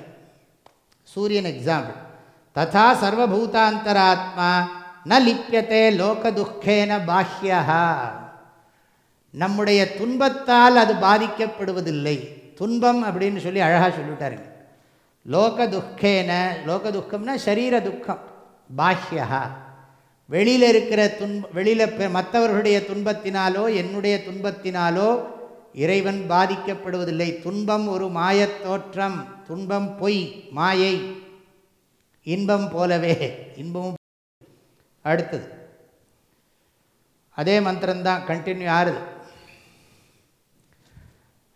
சூரியன் எக்ஸாம்பிள் ததா சர்வபூதாந்தராத்மா ந லிப்பியத்தே லோகதுக்கேன பாஹ்யா நம்முடைய துன்பத்தால் அது பாதிக்கப்படுவதில்லை. துன்பம் அப்படின்னு சொல்லி அழகாக சொல்லிவிட்டாருங்க லோக துக்கேன சரீர துக்கம் பாஹ்யா வெளியில் இருக்கிற துன்ப வெளியில் மற்றவர்களுடைய துன்பத்தினாலோ என்னுடைய துன்பத்தினாலோ இறைவன் பாதிக்கப்படுவதில்லை. துன்பம் ஒரு மாயத் தோற்றம். துன்பம் பொய் மாயை. இன்பம் போலவே இன்பமும் அடுத்தது. அதே மந்திரம்தான் கண்டினியூ ஆறுது.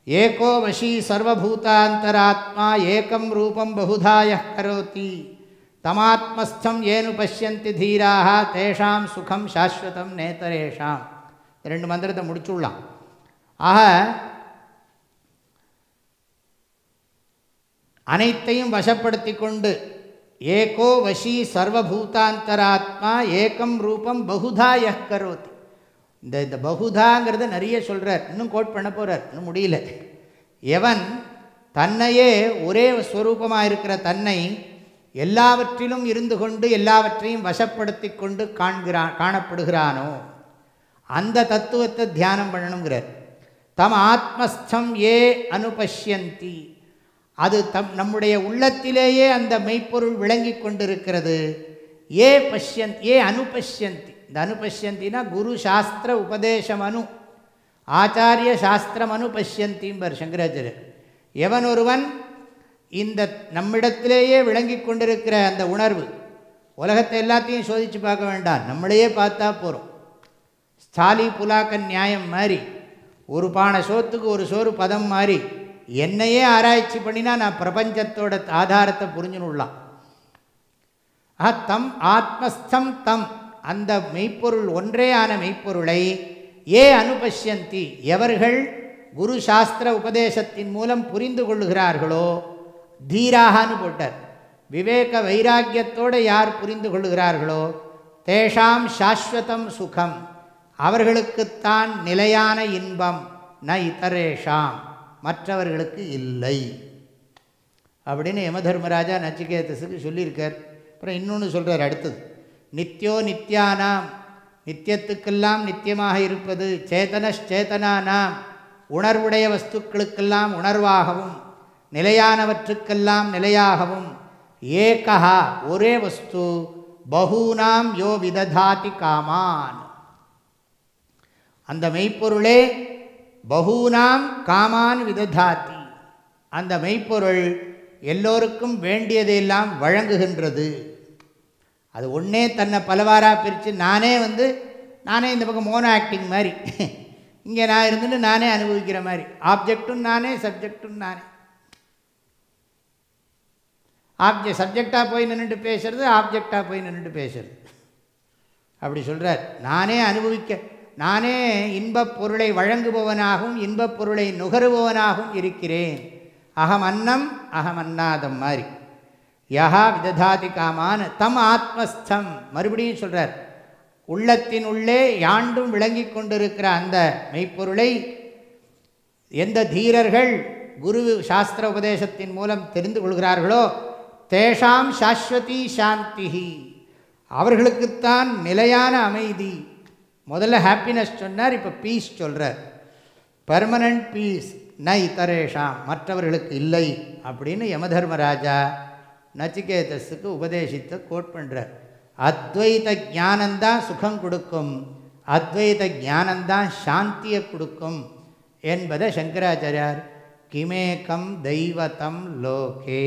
ஏகோ வசி சர்வபூதாந்தராத்மா ஏகம் ரூபம் பகுதாய கரோதி தமாத்மஸ்தம் ஏனு பசியந்தி தீராக தேஷாம் சுகம் சாஸ்வதம் நேத்தரேஷாம். ரெண்டு மந்திரத்தை முடிச்சுடலாம். ஆக அனைத்தையும் வசப்படுத்தி கொண்டு ஏகோ வசி சர்வபூதாந்தராத்மா ஏகம் ரூபம் பகுதா யஹ் கரோதி. இந்த இந்த பகுதாங்கிறத நிறைய சொல்கிறார் இன்னும் கோட் பண்ண போகிறார் இன்னும் முடியல. எவன் தன்னையே ஒரே ஸ்வரூபமாக இருக்கிற தன்னை எல்லாவற்றிலும் இருந்து கொண்டு எல்லாவற்றையும் வசப்படுத்தி கொண்டு காண்கிறான் காணப்படுகிறானோ? அந்த தத்துவத்தை தியானம் பண்ணணுங்கிறார். தம் ஆத்மஸ்தம் ஏ அனுபஷ்யந்தி. அது தம் நம்முடைய உள்ளத்திலேயே அந்த மெய்ப்பொருள் விளங்கி கொண்டிருக்கிறது. ஏ பஷ்யந்த் ஏ அனுபஷ்யந்தி. இந்த அனுபஷ்யந்தினா குரு சாஸ்திர உபதேசம் அனு ஆச்சாரிய சாஸ்திரம் அனுபஷ்யந்திம்பர் சங்கராச்சாரியர். எவன் ஒருவன் இந்த நம்மிடத்திலேயே விளங்கி கொண்டிருக்கிற அந்த உணர்வு உலகத்தை எல்லாத்தையும் சோதித்து பார்க்க வேண்டாம். நம்மளையே பார்த்தா போகிறோம் ஸ்தாலி புலாக்கன் நியாயம் மாதிரி ஒரு பானை சோத்துக்கு ஒரு சோறு பதம் மாதிரி என்னையே ஆராய்ச்சி பண்ணினா நான் பிரபஞ்சத்தோட ஆதாரத்தை புரிஞ்சுனுடலாம். ஆ தம் ஆத்மஸ்தம் தம். அந்த மெய்ப்பொருள் ஒன்றேயான மெய்ப்பொருளை ஏ அனுபஷ்யந்தி எவர்கள் குரு சாஸ்திர உபதேசத்தின் மூலம் புரிந்து கொள்ளுகிறார்களோ தீராகான்னு போட்டார். விவேக வைராக்கியத்தோடு யார் புரிந்து கொள்கிறார்களோ தேஷாம் சாஸ்வதம் சுகம். அவர்களுக்குத்தான் நிலையான இன்பம் ந இத்தரேஷாம் மற்றவர்களுக்கு இல்லை. அப்படின்னு யமதர்மராஜா நச்சிகேதஸுக்கு சொல்லியிருக்கார். அப்புறம் இன்னொன்று சொல்கிறார் அடுத்தது. நித்யோ நித்யானாம். நித்தியத்துக்கெல்லாம் நித்தியமாக இருப்பது சேதனச்சேதனானாம் உணர்வுடைய வஸ்துக்களுக்கெல்லாம் உணர்வாகவும் நிலையானவற்றுக்கெல்லாம் நிலையாகவும் ஏகா ஒரே வஸ்து பகூனாம் யோ விததாதி காமான். அந்த மெய்ப்பொருளே பகூனாம் காமான் விததாதி. அந்த மெய்ப்பொருள் எல்லோருக்கும் வேண்டியதையெல்லாம் வழங்குகின்றது. அது ஒன்றே தன்னை பலவாராக பிரித்து நானே வந்து நானே இந்த பக்கம் மோனோ ஆக்டிங் மாதிரி. இங்கே நான் இருந்துட்டு நானே அனுபவிக்கிற மாதிரி. ஆப்ஜெக்டும் நானே சப்ஜெக்டும் நானே. ஆப்ஜெ சப்ஜெக்டாக போய் நின்றுட்டு பேசுறது ஆப்ஜெக்டாக போய் நின்றுட்டு பேசுறது. அப்படி சொல்கிறார் நானே அனுபவிக்க நானே இன்பப் பொருளை வழங்குபவனாகவும் இன்பப் பொருளை நுகருபவனாகவும் இருக்கிறேன். அகம் அன்னம் அகம் அன்னாதம் மாதிரி. யஹா விததாதி காமான் தம் ஆத்மஸ்தம். மறுபடியும் சொல்கிறார் உள்ளத்தின் உள்ளே யாண்டும் விளங்கி கொண்டிருக்கிற அந்த மெய்ப்பொருளை எந்த தீரர்கள் குரு சாஸ்திர உபதேசத்தின் மூலம் தெரிந்து கொள்கிறார்களோ தேஷாம் சாஸ்வதி சாந்தி அவர்களுக்குத்தான் நிலையான அமைதி. முதல்ல ஹாப்பினஸ் சொன்னார் இப்போ பீஸ் சொல்கிறார் பர்மனண்ட் பீஸ் ந இத்தரேஷாம் மற்றவர்களுக்கு இல்லை அப்படின்னு யமதர்மராஜா நச்சிகேதஸுக்கு உபதேசித்து கோட் பண்ணுறார் அத்வைத ஞானந்தான் சுகம் கொடுக்கும் அத்வைத ஞானந்தான் சாந்தியை கொடுக்கும் என்பதை சங்கராச்சாரியார் கிமேக்கம் தெய்வத்தம் லோகே.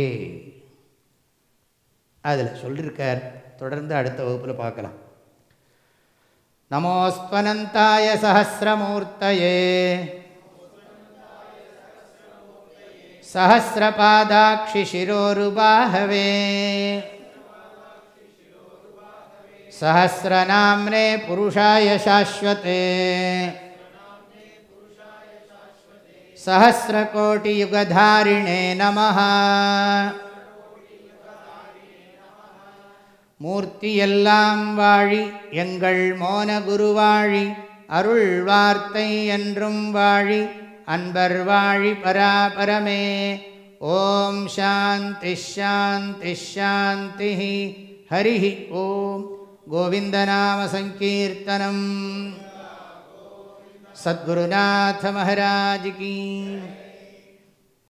அதில் சொல்லியிருக்கார் தொடர்ந்து அடுத்த வகுப்பில் பார்க்கலாம் நமோஸ்வனந்தாய சஹசிரமூர்த்தயே सहस्रपादाक्षिशिरोरुबाहवे सहस्रनाम्ने पुरुषाय शाश्वते सहस्रकोटियुगधारिणे नमः மூர்த்தியெல்லாம் வாழி எங்கள் மோன குருவாழி அருள் வார்த்தை என்றும் வாழி அன்பர் வாழி பராபரமே ஓம் சாந்தி ஷாந்தி ஷாந்தி ஹரி ஓம். கோவிந்தநாம சங்கீர்த்தனம். சத்குருநாத மகாராஜ் கீ.